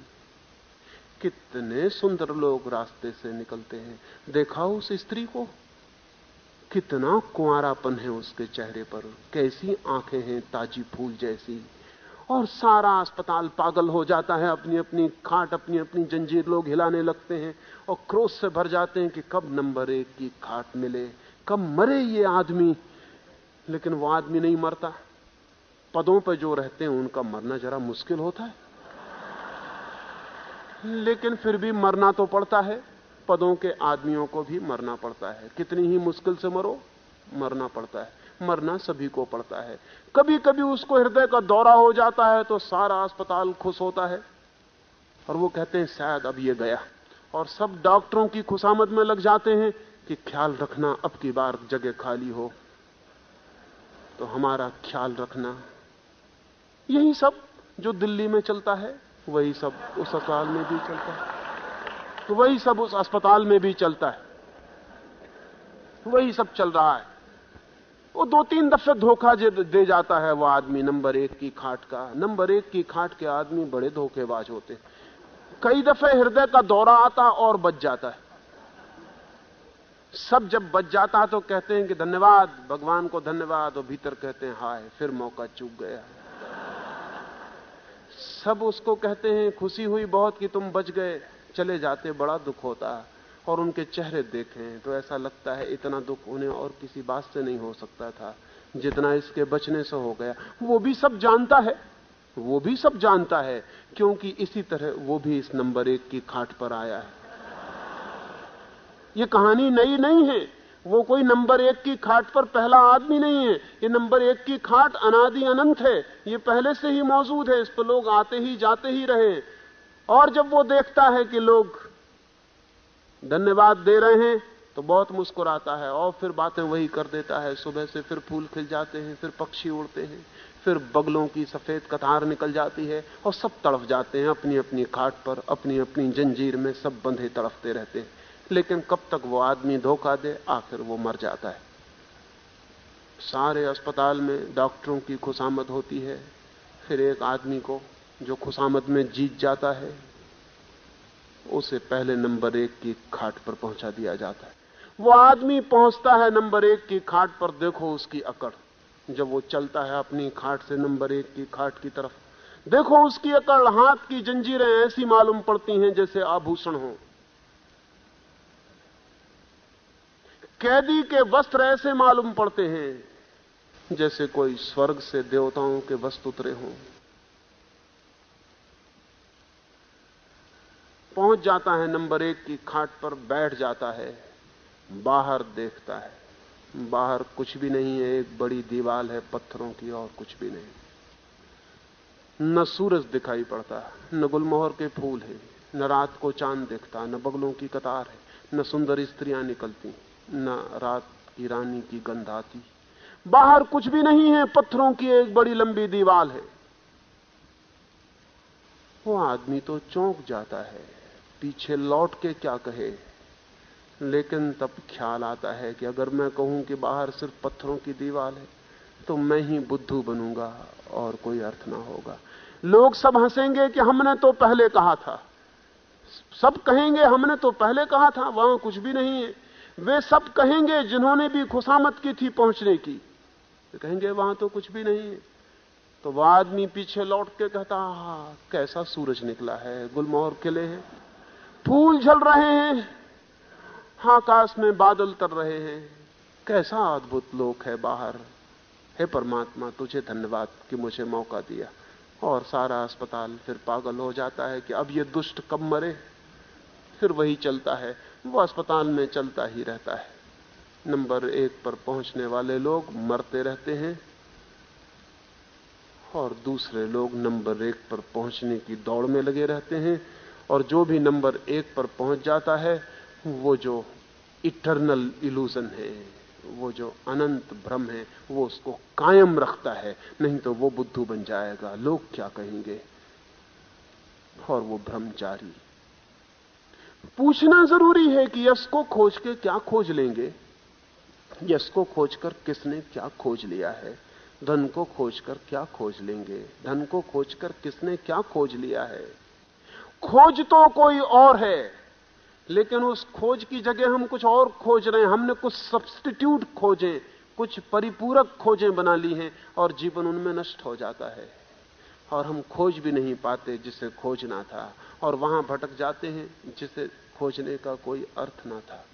कितने सुंदर लोग रास्ते से निकलते हैं। देखा उस स्त्री को? कितना कुआरापन है उसके चेहरे पर। कैसी आँखें हैं ताजी फूल जैसी। और सारा अस्पताल पागल हो जाता है। अपनी अपनी खाट अपनी अपनी जंजीर लोग हिलाने लगते हैं। और क्रोध से भर जाते हैं कि कब नंबर एक की खाट मिले, कब मरे ये आदमी। लेकिन वो आदमी नहीं मरता। पदों पर जो रहते हैं, उनका मरना जरा मुश्किल होता है। लेकिन फिर भी मरना तो पड़ता है, पदों के आदमियों को भी मरना पड़ता है। कितनी ही मुश्किल से मरो, मरना पड़ता है। मरना सभी को पड़ता है। कभी कभी उसको हृदय का दौरा हो जाता है तो सारा अस्पताल खुश होता है। और वो कहते हैं, शायद अब ये गया। और सब डॉक्टरों की खुशामद में लग जाते हैं कि ख्याल रखना अब की बार जगह खाली हो। तो हमारा ख्याल रखना यही सब जो दिल्ली में चलता है, वही सब उस अस्पताल में भी चलता है। तो वही सब उस अस्पताल में भी चलता है। वही सब चल रहा है। वो दो तीन दफे धोखा दे जाता है वो आदमी, नंबर एक की खाट का। नंबर एक की खाट के आदमी बड़े धोखेबाज होते कई दफे हृदय का दौरा आता और बच जाता है। सब जब बच जाता तो कहते हैं कि धन्यवाद, भगवान को धन्यवाद, और भीतर कहते हैं, हाय, फिर मौका चूक गया सब उसको कहते हैं, खुशी हुई बहुत कि तुम बच गए, चले जाते, बड़ा दुख होता है और उनके चेहरे देखें। तो ऐसा लगता है, इतना दुख उन्हें और किसी बात से नहीं हो सकता था, जितना इसके बचने से हो गया। वो भी सब जानता है, वो भी सब जानता है, क्योंकि इसी तरह वो भी इस नंबर एक की खाट पर आया है। ये कहानी नई नहीं है। वो कोई नंबर एक की खाट पर पहला आदमी नहीं है। ये नंबर एक की खाट अनादि अनंत है। ये पहले से ही मौजूद है। इस पर लोग आते ही जाते ही रहे। और जब वो देखता है कि लोग धन्यवाद दे रहे हैं तो बहुत मुस्कुराता है और फिर बातें वही कर देता है। सुबह से फिर फूल खिल जाते हैं, फिर पक्षी उड़ते हैं, फिर बगलों की सफ़ेद कतार निकल जाती है और सब तड़फ जाते हैं अपनी अपनी खाट पर अपनी अपनी जंजीर में सब बंधे तड़फते रहते हैं। लेकिन कब तक वो आदमी धोखा दे, आखिर वो मर जाता है। सारे अस्पताल में डॉक्टरों की खुशामद होती है। फिर एक आदमी को जो खुशामद में जीत जाता है, उसे पहले नंबर एक की खाट पर पहुँचा दिया जाता है। वो आदमी पहुँचता है नंबर एक की खाट पर, देखो उसकी अकड़। जब वो चलता है अपनी खाट से नंबर एक की खाट की तरफ़, देखो उसकी अकड़, हाथ की जंजीरें ऐसी मालूम पड़ती हैं जैसे आभूषण हो। कैदी के वस्त्र ऐसे मालूम पड़ते हैं, जैसे कोई स्वर्ग से देवताओं के वस्त्र उतरे हों। पहुँच जाता है नंबर एक की खाट पर, बैठ जाता है, बाहर देखता है। बाहर कुछ भी नहीं है, एक बड़ी दीवाल है, पत्थरों की और कुछ भी नहीं। न सूरज दिखाई पड़ता, न गुलमोहर के फूल है, न रात को चाँद दिखता, न बगलों की कतार है, न सुंदर स्त्रियाँ निकलती। न रात की रानी की गंध आती। बाहर कुछ भी नहीं है, पत्थरों की एक बड़ी लंबी दीवाल है। वो आदमी तो चौंक जाता है, पीछे लौट के क्या कहे। लेकिन तब ख्याल आता है कि अगर मैं कहूँ कि बाहर सिर्फ़ पत्थरों की दीवार है तो मैं ही बुद्धू बनूँगा और कोई अर्थ ना होगा। लोग सब हंसेंगे कि हमने तो पहले कहा था। सब कहेंगे, हमने तो पहले कहा था, वहाँ कुछ भी नहीं है। वे सब कहेंगे जिन्होंने भी खुशामत की थी पहुँचने की। वे कहेंगे, वहाँ तो कुछ भी नहीं है। तो वह आदमी पीछे लौट के कहता हा कैसा सूरज निकला है, गुलमोहर किले हैं, फूल झल रहे हैं, आकाश में बादल तर रहे हैं। कैसा अद्भुत लोक है बाहर। हे परमात्मा, तुझे धन्यवाद कि मुझे मौका दिया। और सारा अस्पताल फिर पागल हो जाता है कि अब ये दुष्ट कब मरे। फिर वही चलता है। वो अस्पताल में चलता ही रहता है। नंबर एक पर पहुँचने वाले लोग मरते रहते हैं और दूसरे लोग नंबर एक पर पहुँचने की दौड़ में लगे रहते हैं और जो भी नंबर एक पर पहुँच जाता है, वो जो इटरनल इल्यूजन है, वो जो अनंत भ्रम है, वो उसको कायम रखता है, नहीं तो वो बुद्धू बन जाएगा। लोग क्या कहेंगे? और वो भ्रम जारी पूछना ज़रूरी है कि यश को खोज के क्या खोज लेंगे? यश को खोजकर किसने क्या खोज लिया है? धन को खोजकर क्या खोज लेंगे? धन को खोजकर किसने क्या खोज लिया है? खोज तो कोई और है, लेकिन उस खोज की जगह हम कुछ और खोज रहे हैं। हमने कुछ सब्सटीट्यूट खोजे, कुछ परिपूरक खोजें बना ली हैं और जीवन उनमें नष्ट हो जाता है। और हम खोज भी नहीं पाते जिसे खोजना था। और वहाँ भटक जाते हैं, जिसे खोजने का कोई अर्थ ना था।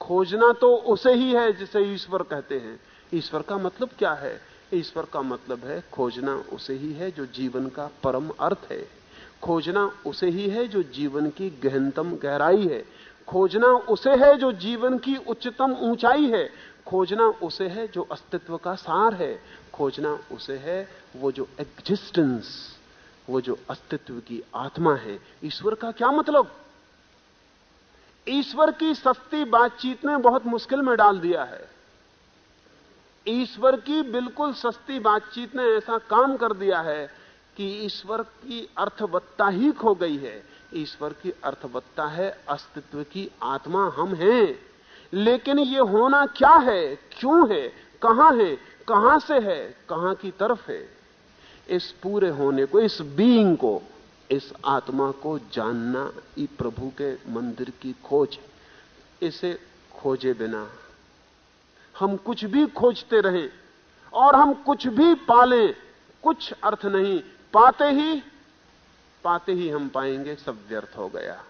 खोजना तो उसे ही है जिसे ईश्वर कहते हैं। ईश्वर का मतलब क्या है? ईश्वर का मतलब है खोजना उसे ही है जो जीवन का परम अर्थ है। खोजना उसे ही है जो जीवन की गहनतम गहराई है। खोजना उसे है जो जीवन की उच्चतम ऊंचाई है। खोजना उसे है जो अस्तित्व का सार है। खोजना उसे है वो जो एग्जिस्टेंस वो जो अस्तित्व की आत्मा है, ईश्वर का क्या मतलब? ईश्वर की सस्ती बातचीत ने बहुत मुश्किल में डाल दिया है। ईश्वर की बिल्कुल सस्ती बातचीत ने ऐसा काम कर दिया है कि ईश्वर की अर्थवत्ता ही खो गई है। ईश्वर की अर्थवत्ता है अस्तित्व की आत्मा, हम हैं। लेकिन ये होना क्या है? क्यों है? कहाँ है? कहाँ से है? कहाँ की तरफ़ है? इस पूरे होने को, इस बीइंग को, इस आत्मा को जानना ही प्रभु के मंदिर की खोज है। इसे खोजे बिना हम कुछ भी खोजते रहें और हम कुछ भी पालें, कुछ अर्थ नहीं। पाते ही पाते ही हम पाएँगे, सब व्यर्थ हो गया।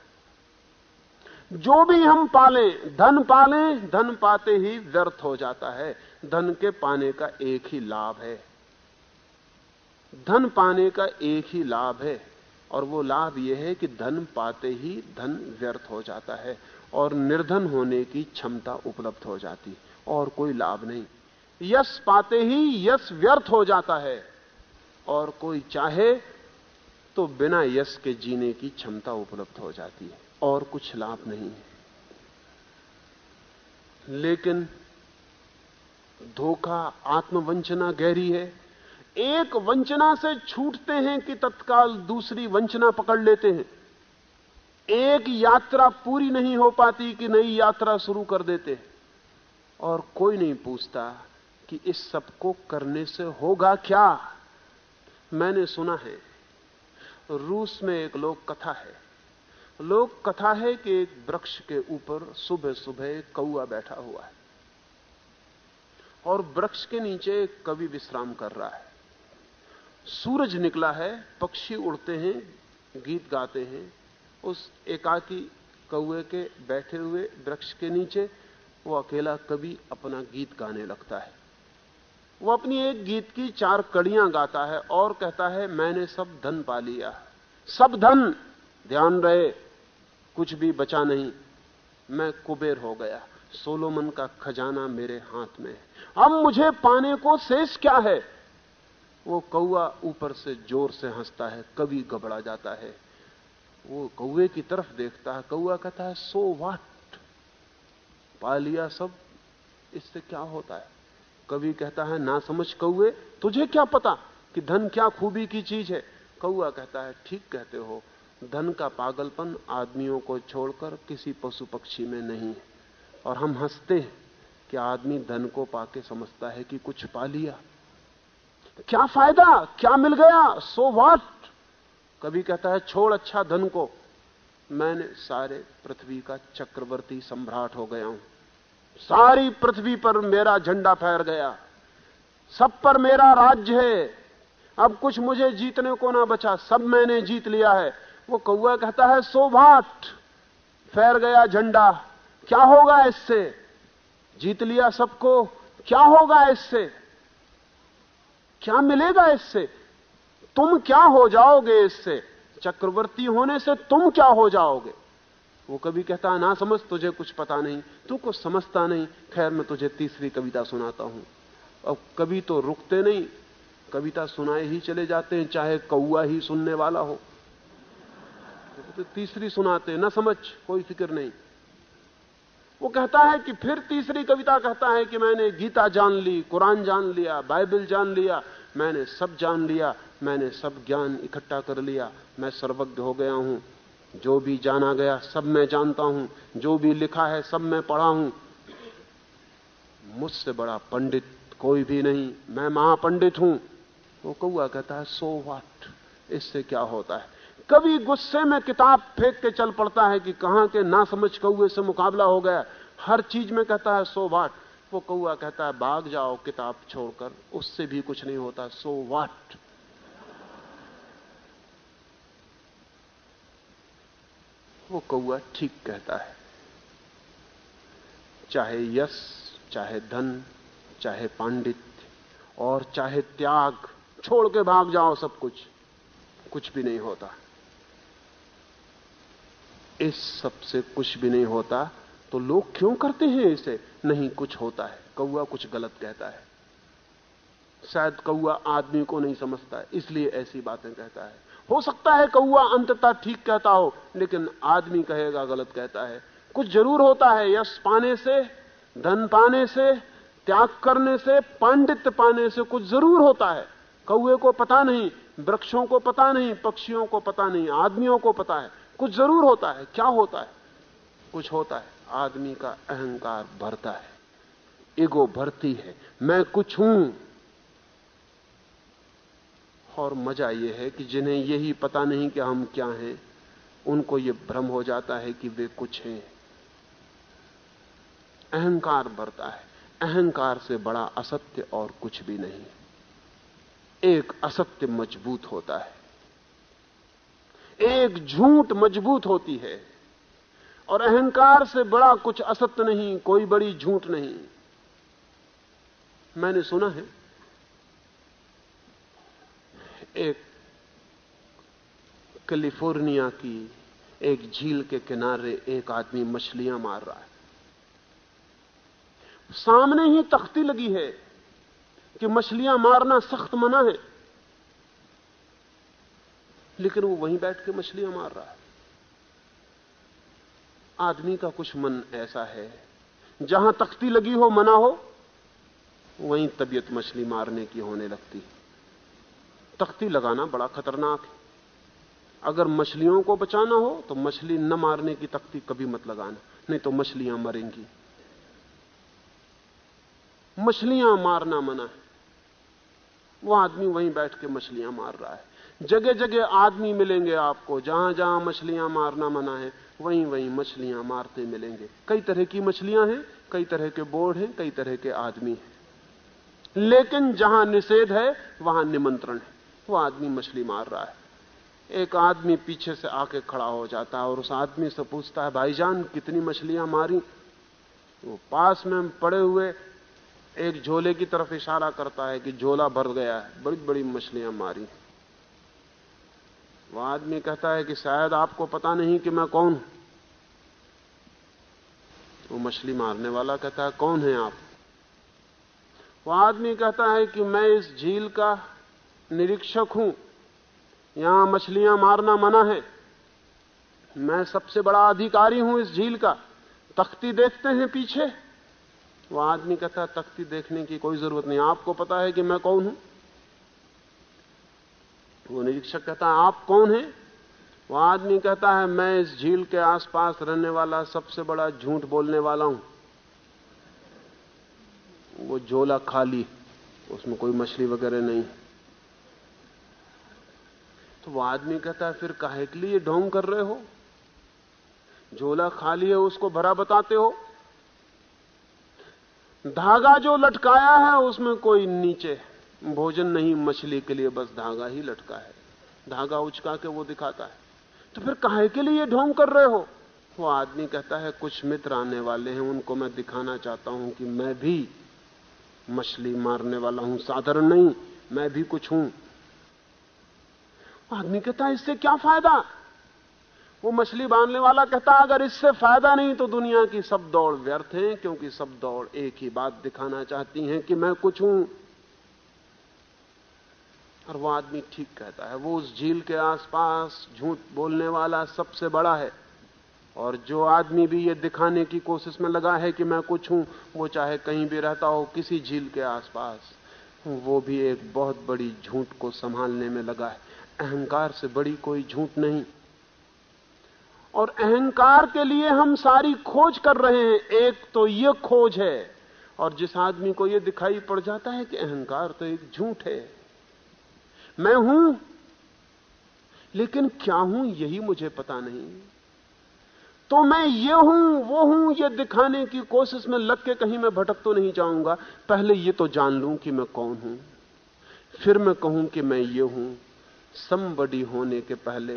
जो भी हम पालें, धन पालें, धन पाते ही व्यर्थ हो जाता है। धन के पाने का एक ही लाभ है। धन पाने का एक ही लाभ है, और वो लाभ यह है कि धन पाते ही धन व्यर्थ हो जाता है, और निर्धन होने की क्षमता उपलब्ध हो जाती, और कोई लाभ नहीं। यश पाते ही यश व्यर्थ हो जाता है, और कोई चाहे तो बिना यश के जीने की क्षमता उपलब्ध हो जाती है, और कुछ लाभ नहीं है। लेकिन धोखा, आत्मवंचना गहरी है एक वंचना से छूटते हैं कि तत्काल दूसरी वंचना पकड़ लेते हैं। एक यात्रा पूरी नहीं हो पाती कि नई यात्रा शुरू कर देते हैं। और कोई नहीं पूछता कि इस सबको करने से होगा क्या? मैंने सुना है, रूस में एक लोक कथा है। लोक कथा है कि एक वृक्ष के ऊपर सुबह सुबह कौआ बैठा हुआ है और वृक्ष के नीचे कवि विश्राम कर रहा है। सूरज निकला है, पक्षी उड़ते हैं, गीत गाते हैं। उस एकाकी कौए के बैठे हुए वृक्ष के नीचे, वो अकेला कभी अपना गीत गाने लगता है। वो अपनी एक गीत की चार कड़ियाँ गाता है और कहता है, मैंने सब धन पा लिया सब धन! ध्यान रहे, कुछ भी बचा नहीं। मैं कुबेर हो गया। सोलोमन का खजाना मेरे हाथ में है। अब मुझे पाने को शेष क्या है? वो कौआ ऊपर से ज़ोर से हंसता है कभी घबरा जाता है। वो कौए की तरफ़ देखता है कौआ कहता है सो वाट पा लिया सब, इससे क्या होता है? कवि कहता है, ना समझ कौए तुझे क्या पता कि धन क्या खूबी की चीज़ है? कौआ कहता है, ठीक कहते हो, धन का पागलपन आदमियों को छोड़कर किसी पशु पक्षी में नहीं है। और हम हँसते हैं कि आदमी धन को पाके समझता है कि कुछ पा लिया क्या फ़ायदा? क्या मिल गया? सो वाट कभी कहता है, छोड़ अच्छा धन को। मैंने सारे पृथ्वी का चक्रवर्ती सम्राट हो गया हूँ। सारी पृथ्वी पर मेरा झंडा फहर गया। सब पर मेरा राज्य है। अब कुछ मुझे जीतने को ना बचा। सब मैंने जीत लिया है। वो कौआ कहता है सोभाट फैर गया झंडा। क्या होगा इससे? जीत लिया सबको। क्या होगा इससे? क्या मिलेगा इससे? तुम क्या हो जाओगे इससे? चक्रवर्ती होने से तुम क्या हो जाओगे? वो कभी कहता, ना समझ, तुझे कुछ पता नहीं। तू कुछ समझता नहीं। खैर, मैं तुझे तीसरी कविता सुनाता हूँ। अब कभी तो रुकते नहीं। कविता सुनाए ही चले जाते हैं, चाहे कौआ ही सुनने वाला हो। तो तीसरी सुनाते ना समझ, कोई फ़िक्र नहीं। वो कहता है कि फिर तीसरी कविता कहता है कि मैंने गीता जान ली, कुरान जान लिया, बाइबल जान लिया, मैंने सब जान लिया, मैंने सब ज्ञान इकट्ठा कर लिया, मैं सर्वज्ञ हो गया हूँ। जो भी जाना गया, सब मैं जानता हूँ। जो भी लिखा है, सब मैं पढ़ा हूँ। मुझसे बड़ा पंडित कोई भी नहीं। मैं महापंडित हूँ। वो कौआ कहता है सो वाट इससे क्या होता है? कभी गुस्से में किताब फेंक के चल पड़ता है कि कहाँ के ना समझ कौए से मुकाबला हो गया। हर चीज़ में कहता है सो वाट वो कौआ कहता है, भाग जाओ किताब छोड़कर, उससे भी कुछ नहीं होता। सो वाट वो कौआ ठीक कहता है। चाहे यश चाहे धन, चाहे पांडित्य और चाहे त्याग, छोड़ के भाग जाओ सब कुछ। कुछ भी नहीं होता। इस सबसे कुछ भी नहीं होता तो लोग क्यों करते हैं इसे? नहीं, कुछ होता है। कौआ कुछ गलत कहता है। शायद कौआ आदमी को नहीं समझता, इसलिए ऐसी बातें कहता है। हो सकता है कौआ अंततः ठीक कहता हो, लेकिन आदमी कहेगा गलत कहता है। कुछ ज़रूर होता है, यश पाने से, धन पाने से, त्याग करने से, पांडित्य पाने से कुछ ज़रूर होता है। कौए को पता नहीं, वृक्षों को पता नहीं, पक्षियों को पता नहीं, आदमियों को पता है। कुछ ज़रूर होता है। क्या होता है? कुछ होता है। आदमी का अहंकार भरता है। ईगो भरती है। मैं कुछ हूँ। और मज़ा यह है कि जिन्हें यही पता नहीं कि हम क्या हैं, उनको यह भ्रम हो जाता है कि वे कुछ हैं। अहंकार भरता है। अहंकार से बड़ा असत्य और कुछ भी नहीं। एक असत्य मज़बूत होता है। एक झूठ मज़बूत होती है और अहंकार से बड़ा कुछ असत्य नहीं, कोई बड़ी झूठ नहीं। मैंने सुना है, एक कैलिफ़ोर्निया की एक झील के किनारे एक आदमी मछलियाँ मार रहा है। सामने ही तख्ती लगी है कि मछलियाँ मारना सख्त मना है। लेकिन वो वहीं बैठ के मछलियाँ मार रहा है। आदमी का कुछ मन ऐसा है, जहाँ तख्ती लगी हो, मना हो, वहीं तबीयत मछली मारने की होने लगती है। तख्ती लगाना बड़ा खतरनाक है। अगर मछलियों को बचाना हो तो मछली न मारने की तख्ती कभी मत लगाना, नहीं तो मछलियाँ मरेंगी। मछलियाँ मारना मना है। वो आदमी वहीं बैठ के मछलियाँ मार रहा है। जगह जगह आदमी मिलेंगे आपको जहाँ जहाँ मछलियाँ मारना मना है वहीं वहीं मछलियाँ मारते मिलेंगे। कई तरह की मछलियाँ हैं, कई तरह के बोर्ड हैं, कई तरह के आदमी हैं। लेकिन जहाँ निषेध है, वहाँ निमंत्रण है। वो आदमी मछली मार रहा है। एक आदमी पीछे से आके खड़ा हो जाता है और उस आदमी से पूछता है, भाईजान, कितनी मछलियाँ मारी? वो पास में पड़े हुए एक झोले की तरफ़ इशारा करता है कि झोला भर गया है बड़ी बड़ी मछलियाँ मारी वो आदमी कहता है कि शायद आपको पता नहीं कि मैं कौन हूँ। वो मछली मारने वाला कहता है, कौन है आप? वो आदमी कहता है कि मैं इस झील का निरीक्षक हूँ। यहाँ मछलियाँ मारना मना है। मैं सबसे बड़ा अधिकारी हूँ इस झील का। तख्ती देखते हैं पीछे। वो आदमी कहता है, तख्ती देखने की कोई ज़रूरत नहीं। आपको पता है कि मैं कौन हूँ? वो निरीक्षक कहता है, आप कौन हैं? वो आदमी कहता है, मैं इस झील के आसपास रहने वाला, सबसे बड़ा झूठ बोलने वाला हूँ। वो झोला खाली, उसमें कोई मछली वगैरह नहीं। तो वो आदमी कहता है, फिर काहे के लिए ढोंग कर रहे हो? झोला खाली है, उसको भरा बताते हो? धागा जो लटकाया है, उसमें कोई नीचे भोजन नहीं, मछली के लिए बस धागा ही लटका है। धागा उचका के वो दिखाता है। तो फिर काहे के लिए ढोंग कर रहे हो? वो आदमी कहता है, कुछ मित्र आने वाले हैं, उनको मैं दिखाना चाहता हूँ कि मैं भी मछली मारने वाला हूँ। साधारण नहीं, मैं भी कुछ हूँ। आदमी कहता है, इससे क्या फ़ायदा? वो मछली बांधने वाला कहता अगर इससे फ़ायदा नहीं तो दुनिया की सब दौड़ व्यर्थ है, क्योंकि सब दौड़ एक ही बात दिखाना चाहती हैं कि मैं कुछ हूँ। और वो आदमी ठीक कहता है, वो उस झील के आसपास झूठ बोलने वाला सबसे बड़ा है। और जो आदमी भी ये दिखाने की कोशिश में लगा है कि मैं कुछ हूँ, वो चाहे कहीं भी रहता हो, किसी झील के आसपास, वो भी एक बहुत बड़ी झूठ को संभालने में लगा है। अहंकार से बड़ी कोई झूठ नहीं। और अहंकार के लिए हम सारी खोज कर रहे हैं। एक तो ये खोज है, और जिस आदमी को ये दिखाई पड़ जाता है कि अहंकार तो एक झूठ है। मैं हूँ। लेकिन क्या हूँ, यही मुझे पता नहीं। तो मैं ये हूँ, वो हूँ, ये दिखाने की कोशिश में लग के कहीं मैं भटक तो नहीं जाऊँगा। पहले ये तो जान लूँ कि मैं कौन हूँ। फिर मैं कहूँ कि मैं ये हूँ। समबड़ी होने के पहले,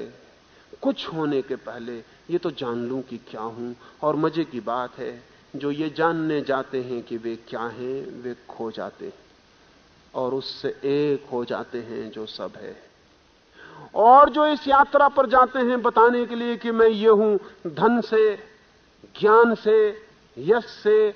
कुछ होने के पहले, ये तो जान लूँ कि क्या हूँ। और मज़े की बात है, जो ये जानने जाते हैं कि वे क्या हैं, वे खो जाते हैं। और उससे एक हो जाते हैं जो सब है। और जो इस यात्रा पर जाते हैं बताने के लिए कि मैं ये हूँ, धन से, ज्ञान से, यश से,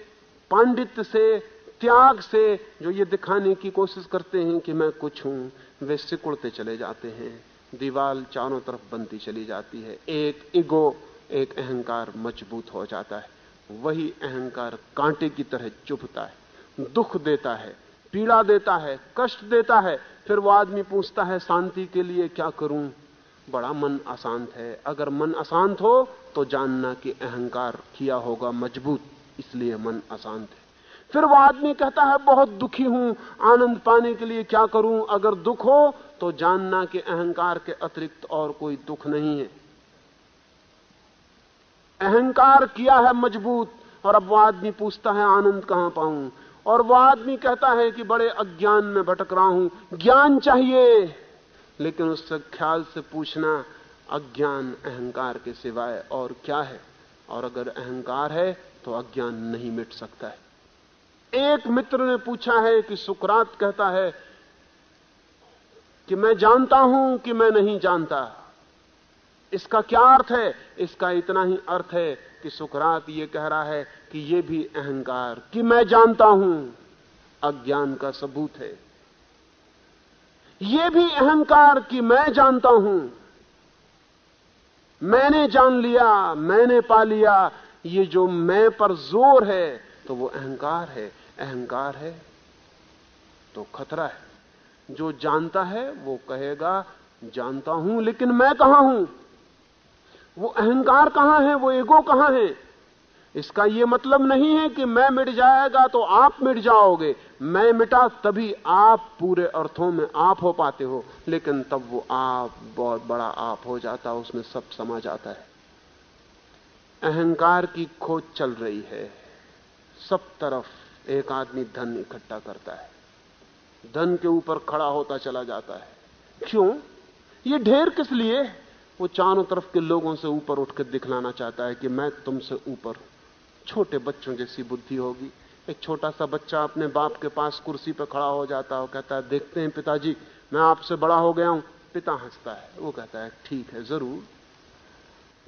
पांडित्य से, त्याग से, जो ये दिखाने की कोशिश करते हैं कि मैं कुछ हूँ, वे सिकुड़ते चले जाते हैं। दीवाल चारों तरफ़ बनती चली जाती है। एक इगो एक अहंकार मज़बूत हो जाता है। वही अहंकार कांटे की तरह चुभता है, दुख देता है पीड़ा देता है, कष्ट देता है, फिर वो आदमी पूछता है, शांति के लिए क्या करूँ? बड़ा मन अशांत है। अगर मन अशांत हो तो जानना कि अहंकार किया होगा मज़बूत, इसलिए मन अशांत है। फिर वो आदमी कहता है, बहुत दुखी हूँ, आनंद पाने के लिए क्या करूँ? अगर दुख हो तो जानना कि अहंकार के अतिरिक्त और कोई दुख नहीं है। अहंकार किया है मज़बूत, और अब वो आदमी पूछता है, आनंद कहाँ पाऊँ? और वो आदमी कहता है कि बड़े अज्ञान में भटक रहा हूँ। ज्ञान चाहिए। लेकिन उससे ख्याल से पूछना, अज्ञान अहंकार के सिवाय और क्या है? और अगर अहंकार है तो अज्ञान नहीं मिट सकता है। एक मित्र ने पूछा है कि सुकरात कहता है कि मैं जानता हूँ कि मैं नहीं जानता। इसका क्या अर्थ है? इसका इतना ही अर्थ है कि सुकरात ये कह रहा है कि ये भी अहंकार कि मैं जानता हूँ, अज्ञान का सबूत है। ये भी अहंकार कि मैं जानता हूँ, मैंने जान लिया, मैंने पा लिया, ये जो मैं पर ज़ोर है तो वो अहंकार है। अहंकार है तो खतरा है। जो जानता है, वो कहेगा, जानता हूँ, लेकिन मैं कहाँ हूँ? वो अहंकार कहाँ है? वो ईगो कहाँ है? इसका यह मतलब नहीं है कि मैं मिट जाएगा तो आप मिट जाओगे। मैं मिटा तभी आप पूरे अर्थों में आप हो पाते हो। लेकिन तब वो आप, बहुत बड़ा आप हो जाता, उसमें सब समा जाता है। अहंकार की खोज चल रही है। सब तरफ़ एक आदमी धन इकट्ठा करता है। धन के ऊपर खड़ा होता चला जाता है। क्यों? ये ढेर किस लिए? वो चारों तरफ़ के लोगों से ऊपर उठकर दिखलाना चाहता है कि मैं तुमसे ऊपर छोटे बच्चों जैसी बुद्धि होगी। एक छोटा सा बच्चा अपने बाप के पास कुर्सी पर खड़ा हो जाता है कहता है, देखते हैं पिताजी, मैं आपसे बड़ा हो गया हूँ। पिता हंसता है। वो कहता है, ठीक है, ज़रूर।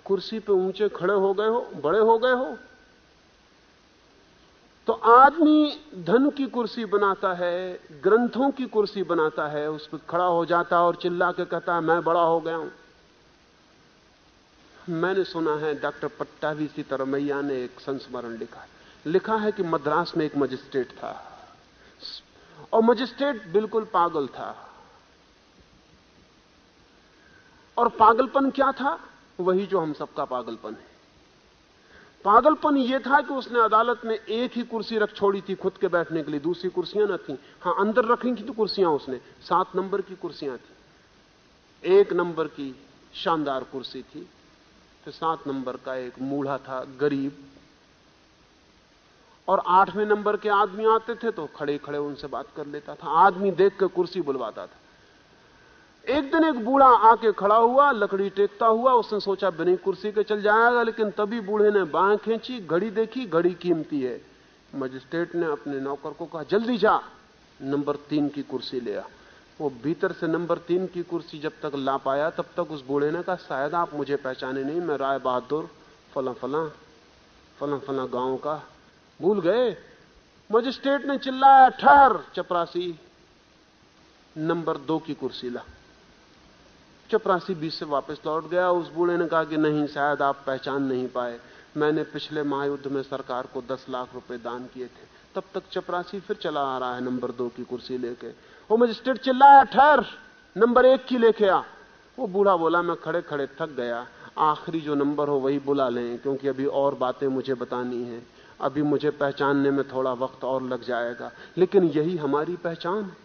कुर्सी पे ऊँचे खड़े हो गए हो, बड़े हो गए हो। तो आदमी धन की कुर्सी बनाता है, ग्रंथों की कुर्सी बनाता है, उस पर खड़ा हो जाता है और चिल्ला के कहता है, मैं बड़ा हो गया हूँ। मैंने सुना है डॉक्टर पट्टावी सीतारमैया ने एक संस्मरण लिखा लिखा है कि मद्रास में एक मजिस्ट्रेट था। और मजिस्ट्रेट बिल्कुल पागल था। और पागलपन क्या था? वही जो हम सबका पागलपन है। पागलपन यह था कि उसने अदालत में एक ही कुर्सी रख छोड़ी थी खुद के बैठने के लिए, दूसरी कुर्सियाँ न थी। हाँ, अंदर रखी थी तो कुर्सियाँ उसने, सात नंबर की कुर्सियाँ थी। एक नंबर की शानदार कुर्सी थी। फिर सात नंबर का एक मूढ़ा था, गरीब। और आठवें नंबर के आदमी आते थे तो खड़े खड़े उनसे बात कर लेता था, आदमी देख कर कुर्सी बुलवाता था। एक दिन एक बूढ़ा आके खड़ा हुआ, लकड़ी टेकता हुआ, उसने सोचा, बिना कुर्सी के चल जाएगा, लेकिन तभी बूढ़े ने बाएँ खींची, घड़ी देखी, घड़ी कीमती है। मजिस्ट्रेट ने अपने नौकर को कहा, जल्दी जा, नंबर तीन की कुर्सी ले आ। वो भीतर से नंबर तीन की कुर्सी जब तक ला पाया तब तक उस बूढ़े ने कहा, शायद आप मुझे पहचाने नहीं, मैं राय बहादुर, फला फला फला फला गाँव का। भूल गए? मजिस्ट्रेट ने चिल्लाया, ठहर, चपरासी। नंबर दो की कुर्सी ला। चपरासी बीच से वापस लौट गया, उस बूढ़े ने कहा कि नहीं, शायद आप पहचान नहीं पाए। मैंने पिछले महायुद्ध में सरकार को दस लाख रुपए दान किए थे। तब तक चपरासी फिर चला आ रहा है नंबर दो की कुर्सी लेके। वो मजिस्ट्रेट चिल्लाया, ठहर, नंबर एक की लेके आ। वो बूढ़ा बोला, मैं खड़े खड़े थक गया। आखिरी जो नंबर हो वही बुला लें, क्योंकि अभी और बातें मुझे बतानी है। अभी मुझे पहचानने में थोड़ा वक्त और लग जाएगा, लेकिन यही हमारी पहचान है।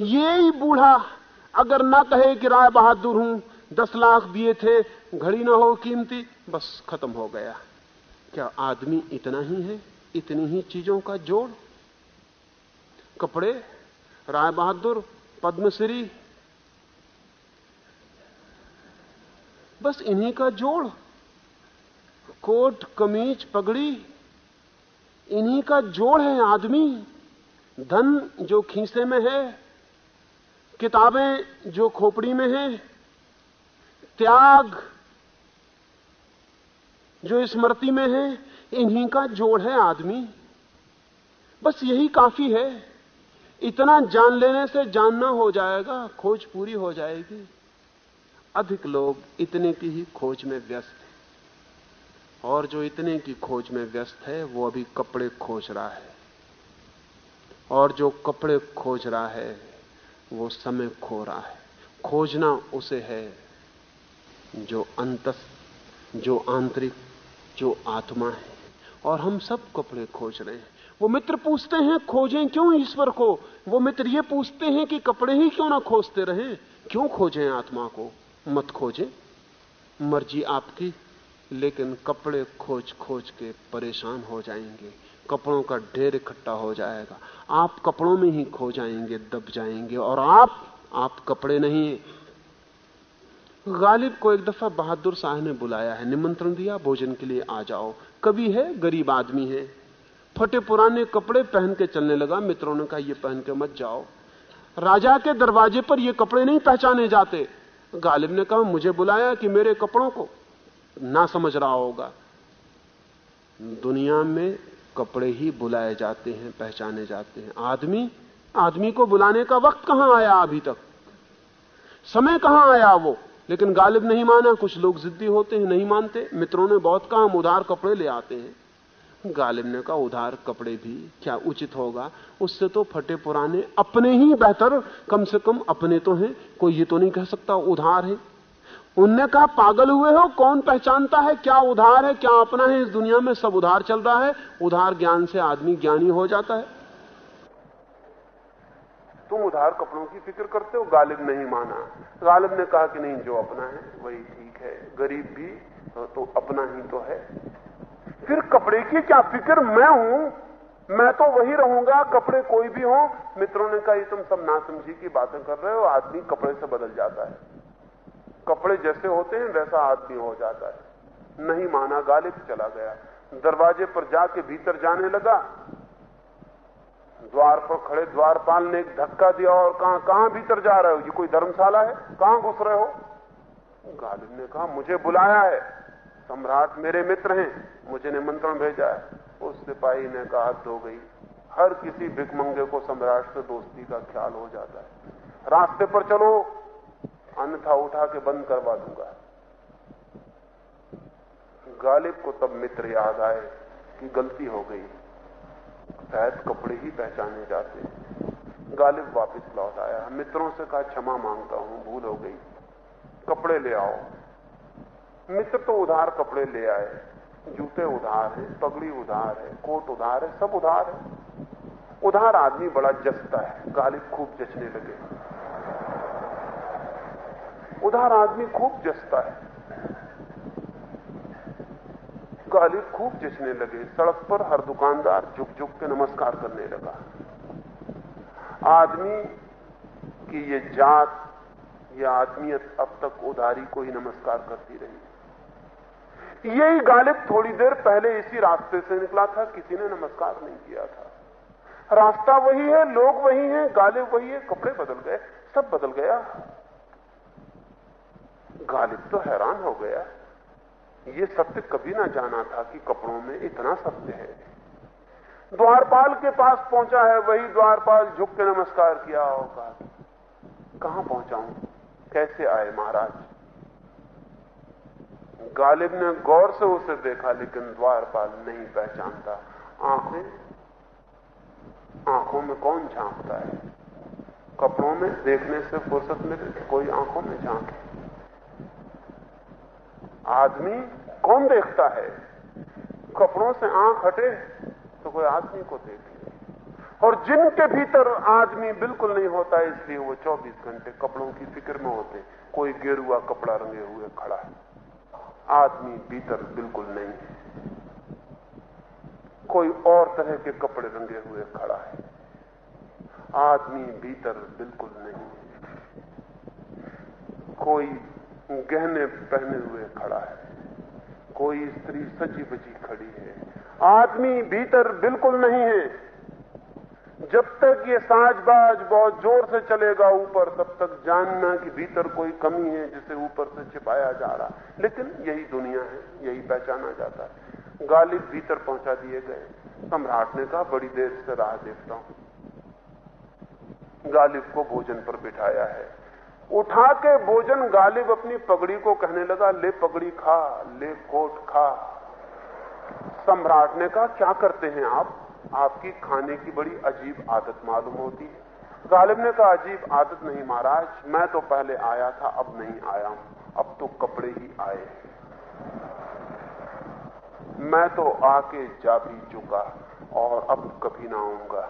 यही बूढ़ा, अगर ना कहे कि राय बहादुर हूँ, दस लाख दिए थे, घड़ी ना हो कीमती, बस खत्म हो गया। क्या आदमी इतना ही है? इतनी ही चीज़ों का जोड़? कपड़े राय बहादुर पद्मश्री। बस इन्हीं का जोड़। कोट, कमीज, पगड़ी, इन्हीं का जोड़ है आदमी। धन जो खीसे में है, किताबें जो खोपड़ी में है, त्याग जो स्मृति में है, इन्हीं का जोड़ है आदमी। बस यही काफ़ी है। इतना जान लेने से जानना हो जाएगा, खोज पूरी हो जाएगी। अधिक लोग इतने की ही खोज में व्यस्त हैं। और जो इतने की खोज में व्यस्त है, वो अभी कपड़े खोज रहा है। और जो कपड़े खोज रहा है, वो समय खो रहा है। खोजना उसे है जो अंत जो आंतरिक, जो आत्मा है। और हम सब कपड़े खोज रहे हैं। वो मित्र पूछते हैं, खोजें क्यों ईश्वर को? वो मित्र ये पूछते हैं कि कपड़े ही क्यों ना खोजते रहें? क्यों खोजें आत्मा को? मत खोजें। मर्ज़ी आपकी, लेकिन कपड़े खोज खोज के परेशान हो जाएँगे। कपड़ों का ढेर इकट्ठा हो जाएगा। आप कपड़ों में ही खो जाएँगे, दब जाएँगे, और आप आप कपड़े नहीं। गालिब को एक दफ़ा बहादुर शाह ने बुलाया है। निमंत्रण दिया, भोजन के लिए आ जाओ। कभी है, गरीब आदमी है। फटे पुराने कपड़े पहन के चलने लगा। मित्रों ने कहा, ये पहन के मत जाओ। राजा के दरवाजे पर ये कपड़े नहीं पहचाने जाते। गालिब ने कहा, मुझे बुलाया कि मेरे कपड़ों को ना समझ रहा होगा। दुनिया में कपड़े ही बुलाए जाते हैं, पहचाने जाते हैं। आदमी आदमी को बुलाने का वक्त कहाँ आया अभी तक? समय कहाँ आया वो? लेकिन गालिब नहीं माना। कुछ लोग जिद्दी होते हैं, नहीं मानते। मित्रों ने बहुत कहा हम उधार कपड़े ले आते हैं। गालिब ने कहा, उधार कपड़े भी, क्या उचित होगा? उससे तो फटे पुराने अपने ही बेहतर, कम से कम अपने तो हैं। कोई ये तो नहीं कह सकता, उधार है। उनने कहा, पागल हुए हो? कौन पहचानता है क्या उधार है, क्या अपना है? इस दुनिया में सब उधार चल रहा है। उधार ज्ञान से आदमी ज्ञानी हो जाता है। तुम उधार कपड़ों की फ़िक्र करते हो? गालिब नहीं माना। गालिब ने कहा कि नहीं, जो अपना है, वही ठीक है। गरीब भी तो अपना ही तो है। फिर कपड़े की क्या फ़िक्र? मैं हूँ। मैं तो वही रहूँगा, कपड़े कोई भी हो। मित्रों ने कहा तुम सब नासमझी की बातें कर रहे हो। आदमी कपड़े से बदल जाता है। कपड़े जैसे होते हैं, वैसा आदमी हो जाता है। नहीं माना, गालिब चला गया। दरवाजे पर जाके भीतर जाने लगा। द्वार पर खड़े द्वारपाल ने एक धक्का दिया, और कहा, कहाँ भीतर जा रहे हो? ये कोई धर्मशाला है? कहाँ घुस रहे हो? गालिब ने कहा, मुझे बुलाया है। सम्राट मेरे मित्र हैं, मुझे निमंत्रण भेजा है। उस सिपाही ने कहा हो गई। हर किसी भिकमंगे को सम्राट से दोस्ती का ख्याल हो जाता है। रास्ते पर चलो, अन्यथा उठा के बंद करवा दूँगा। गालिब को तब मित्र याद आए कि गलती हो गई। शायद कपड़े ही पहचाने जाते गालिब वापस लौट आया। मित्रों से कहा, क्षमा माँगता हूँ, भूल हो गई। कपड़े ले आओ। मित्र तो उधार कपड़े ले आए, जूते उधार है, पगड़ी उधार है, कोट उधार है, सब उधार है। उधार आदमी बड़ा जसता है गालिब खूब जचने लगे। उधार आदमी खूब जसता है। गालिब खूब जचने लगे, सड़क पर हर दुकानदार झुक झुक के नमस्कार करने लगा। आदमी की ये जात, या आदमियत अब तक उधारी को ही नमस्कार करती रही। यही गालिब थोड़ी देर पहले इसी रास्ते से निकला था, किसी ने नमस्कार नहीं किया था। रास्ता वही है, लोग वही हैं, गालिब वही है, कपड़े बदल गए, सब बदल गया। गालिब तो हैरान हो गया। ये सत्य कभी ना जाना था कि कपड़ों में इतना सत्य है। द्वारपाल के पास पहुँचा है, वही द्वारपाल झुक के नमस्कार किया होगा कहाँ पहुंचाऊं? कैसे आए महाराज? गालिब ने गौर से उसे देखा, लेकिन द्वारपाल नहीं पहचानता। आँखें, आँखों में कौन झांकता है? कपड़ों में देखने से फुर्सत मिले, कोई आँखों में झांके? आदमी कौन देखता है? कपड़ों से आँख हटे तो कोई आदमी को देखे। और जिनके भीतर आदमी बिल्कुल नहीं होता, इसलिए वो 24 घंटे कपड़ों की फ़िक्र में होते। कोई गेरुआ कपड़ा रंगे हुए खड़ा है। आदमी भीतर बिल्कुल नहीं है। कोई और तरह के कपड़े रंगे हुए खड़ा है। आदमी भीतर बिल्कुल नहीं है। कोई गहने पहने हुए खड़ा है। कोई स्त्री सजी बजी खड़ी है। आदमी भीतर बिल्कुल नहीं है। जब तक ये साजबाज बहुत ज़ोर से चलेगा ऊपर, तब तक जानना कि भीतर कोई कमी है जिसे ऊपर से छिपाया जा रहा लेकिन यही दुनिया है, यही पहचाना जाता है। गालिब भीतर पहुँचा दिए गए सम्राट ने कहा, बड़ी देर से राह देखता हूँ। गालिब को भोजन पर बिठाया है। उठा के भोजन गालिब अपनी पगड़ी को कहने लगा, ले पगड़ी खा, ले कोट खा। सम्राट ने कहा, क्या करते हैं आप? आपकी खाने की बड़ी अजीब आदत मालूम होती है। गालिब ने कहा अजीब आदत नहीं महाराज मैं तो पहले आया था, अब नहीं आया हूँ। अब तो कपड़े ही आए मैं तो आके जा भी चुका और अब कभी ना आऊँगा।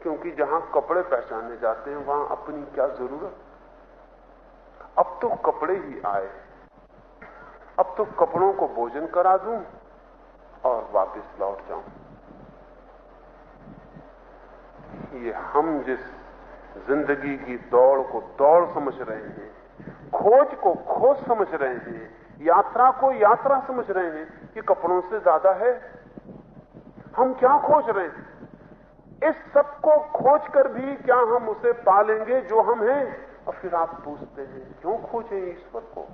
क्योंकि जहाँ कपड़े पहचाने जाते हैं, वहाँ अपनी क्या ज़रूरत? अब तो कपड़े ही आए अब तो कपड़ों को भोजन करा दूँ और वापस लौट जाऊँ। ये हम जिस ज़िंदगी की दौड़ को दौड़ समझ रहे हैं, खोज को खोज समझ रहे हैं, यात्रा को यात्रा समझ रहे हैं कि कपड़ों से ज़्यादा है। हम क्या खोज रहे हैं? इस सबको खोज कर भी क्या हम उसे पालेंगे जो हम हैं? और फिर आप पूछते हैं, क्यों खोजें ईश्वर को?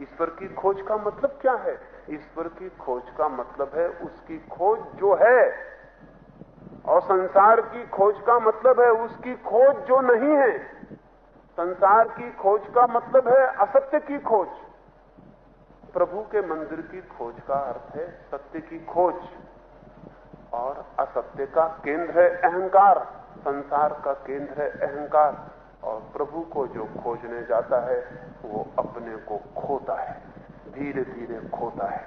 ईश्वर की खोज का मतलब क्या है? ईश्वर की खोज का मतलब है, उसकी खोज जो है और संसार की खोज का मतलब है उसकी खोज जो नहीं है। संसार की खोज का मतलब है असत्य की खोज। प्रभु के मंदिर की खोज का अर्थ है सत्य की खोज। और असत्य का केंद्र है अहंकार। संसार का केंद्र है अहंकार। और प्रभु को जो खोजने जाता है, वो अपने को खोता है। धीरे धीरे खोता है।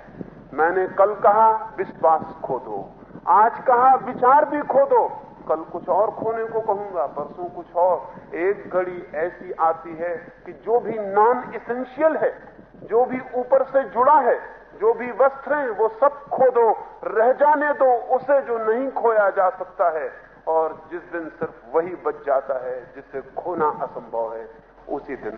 मैंने कल कहा, विश्वास खो दो आज कहा विचार भी खो दो। कल कुछ और खोने को कहूँगा, परसों कुछ और। एक घड़ी ऐसी आती है कि जो भी नॉन इसेंशियल है, जो भी ऊपर से जुड़ा है, जो भी वस्त्र हैं, वो सब खो दो, रह जाने दो, उसे जो नहीं खोया जा सकता है। और जिस दिन सिर्फ़ वही बच जाता है जिसे खोना असंभव है, उसी दिन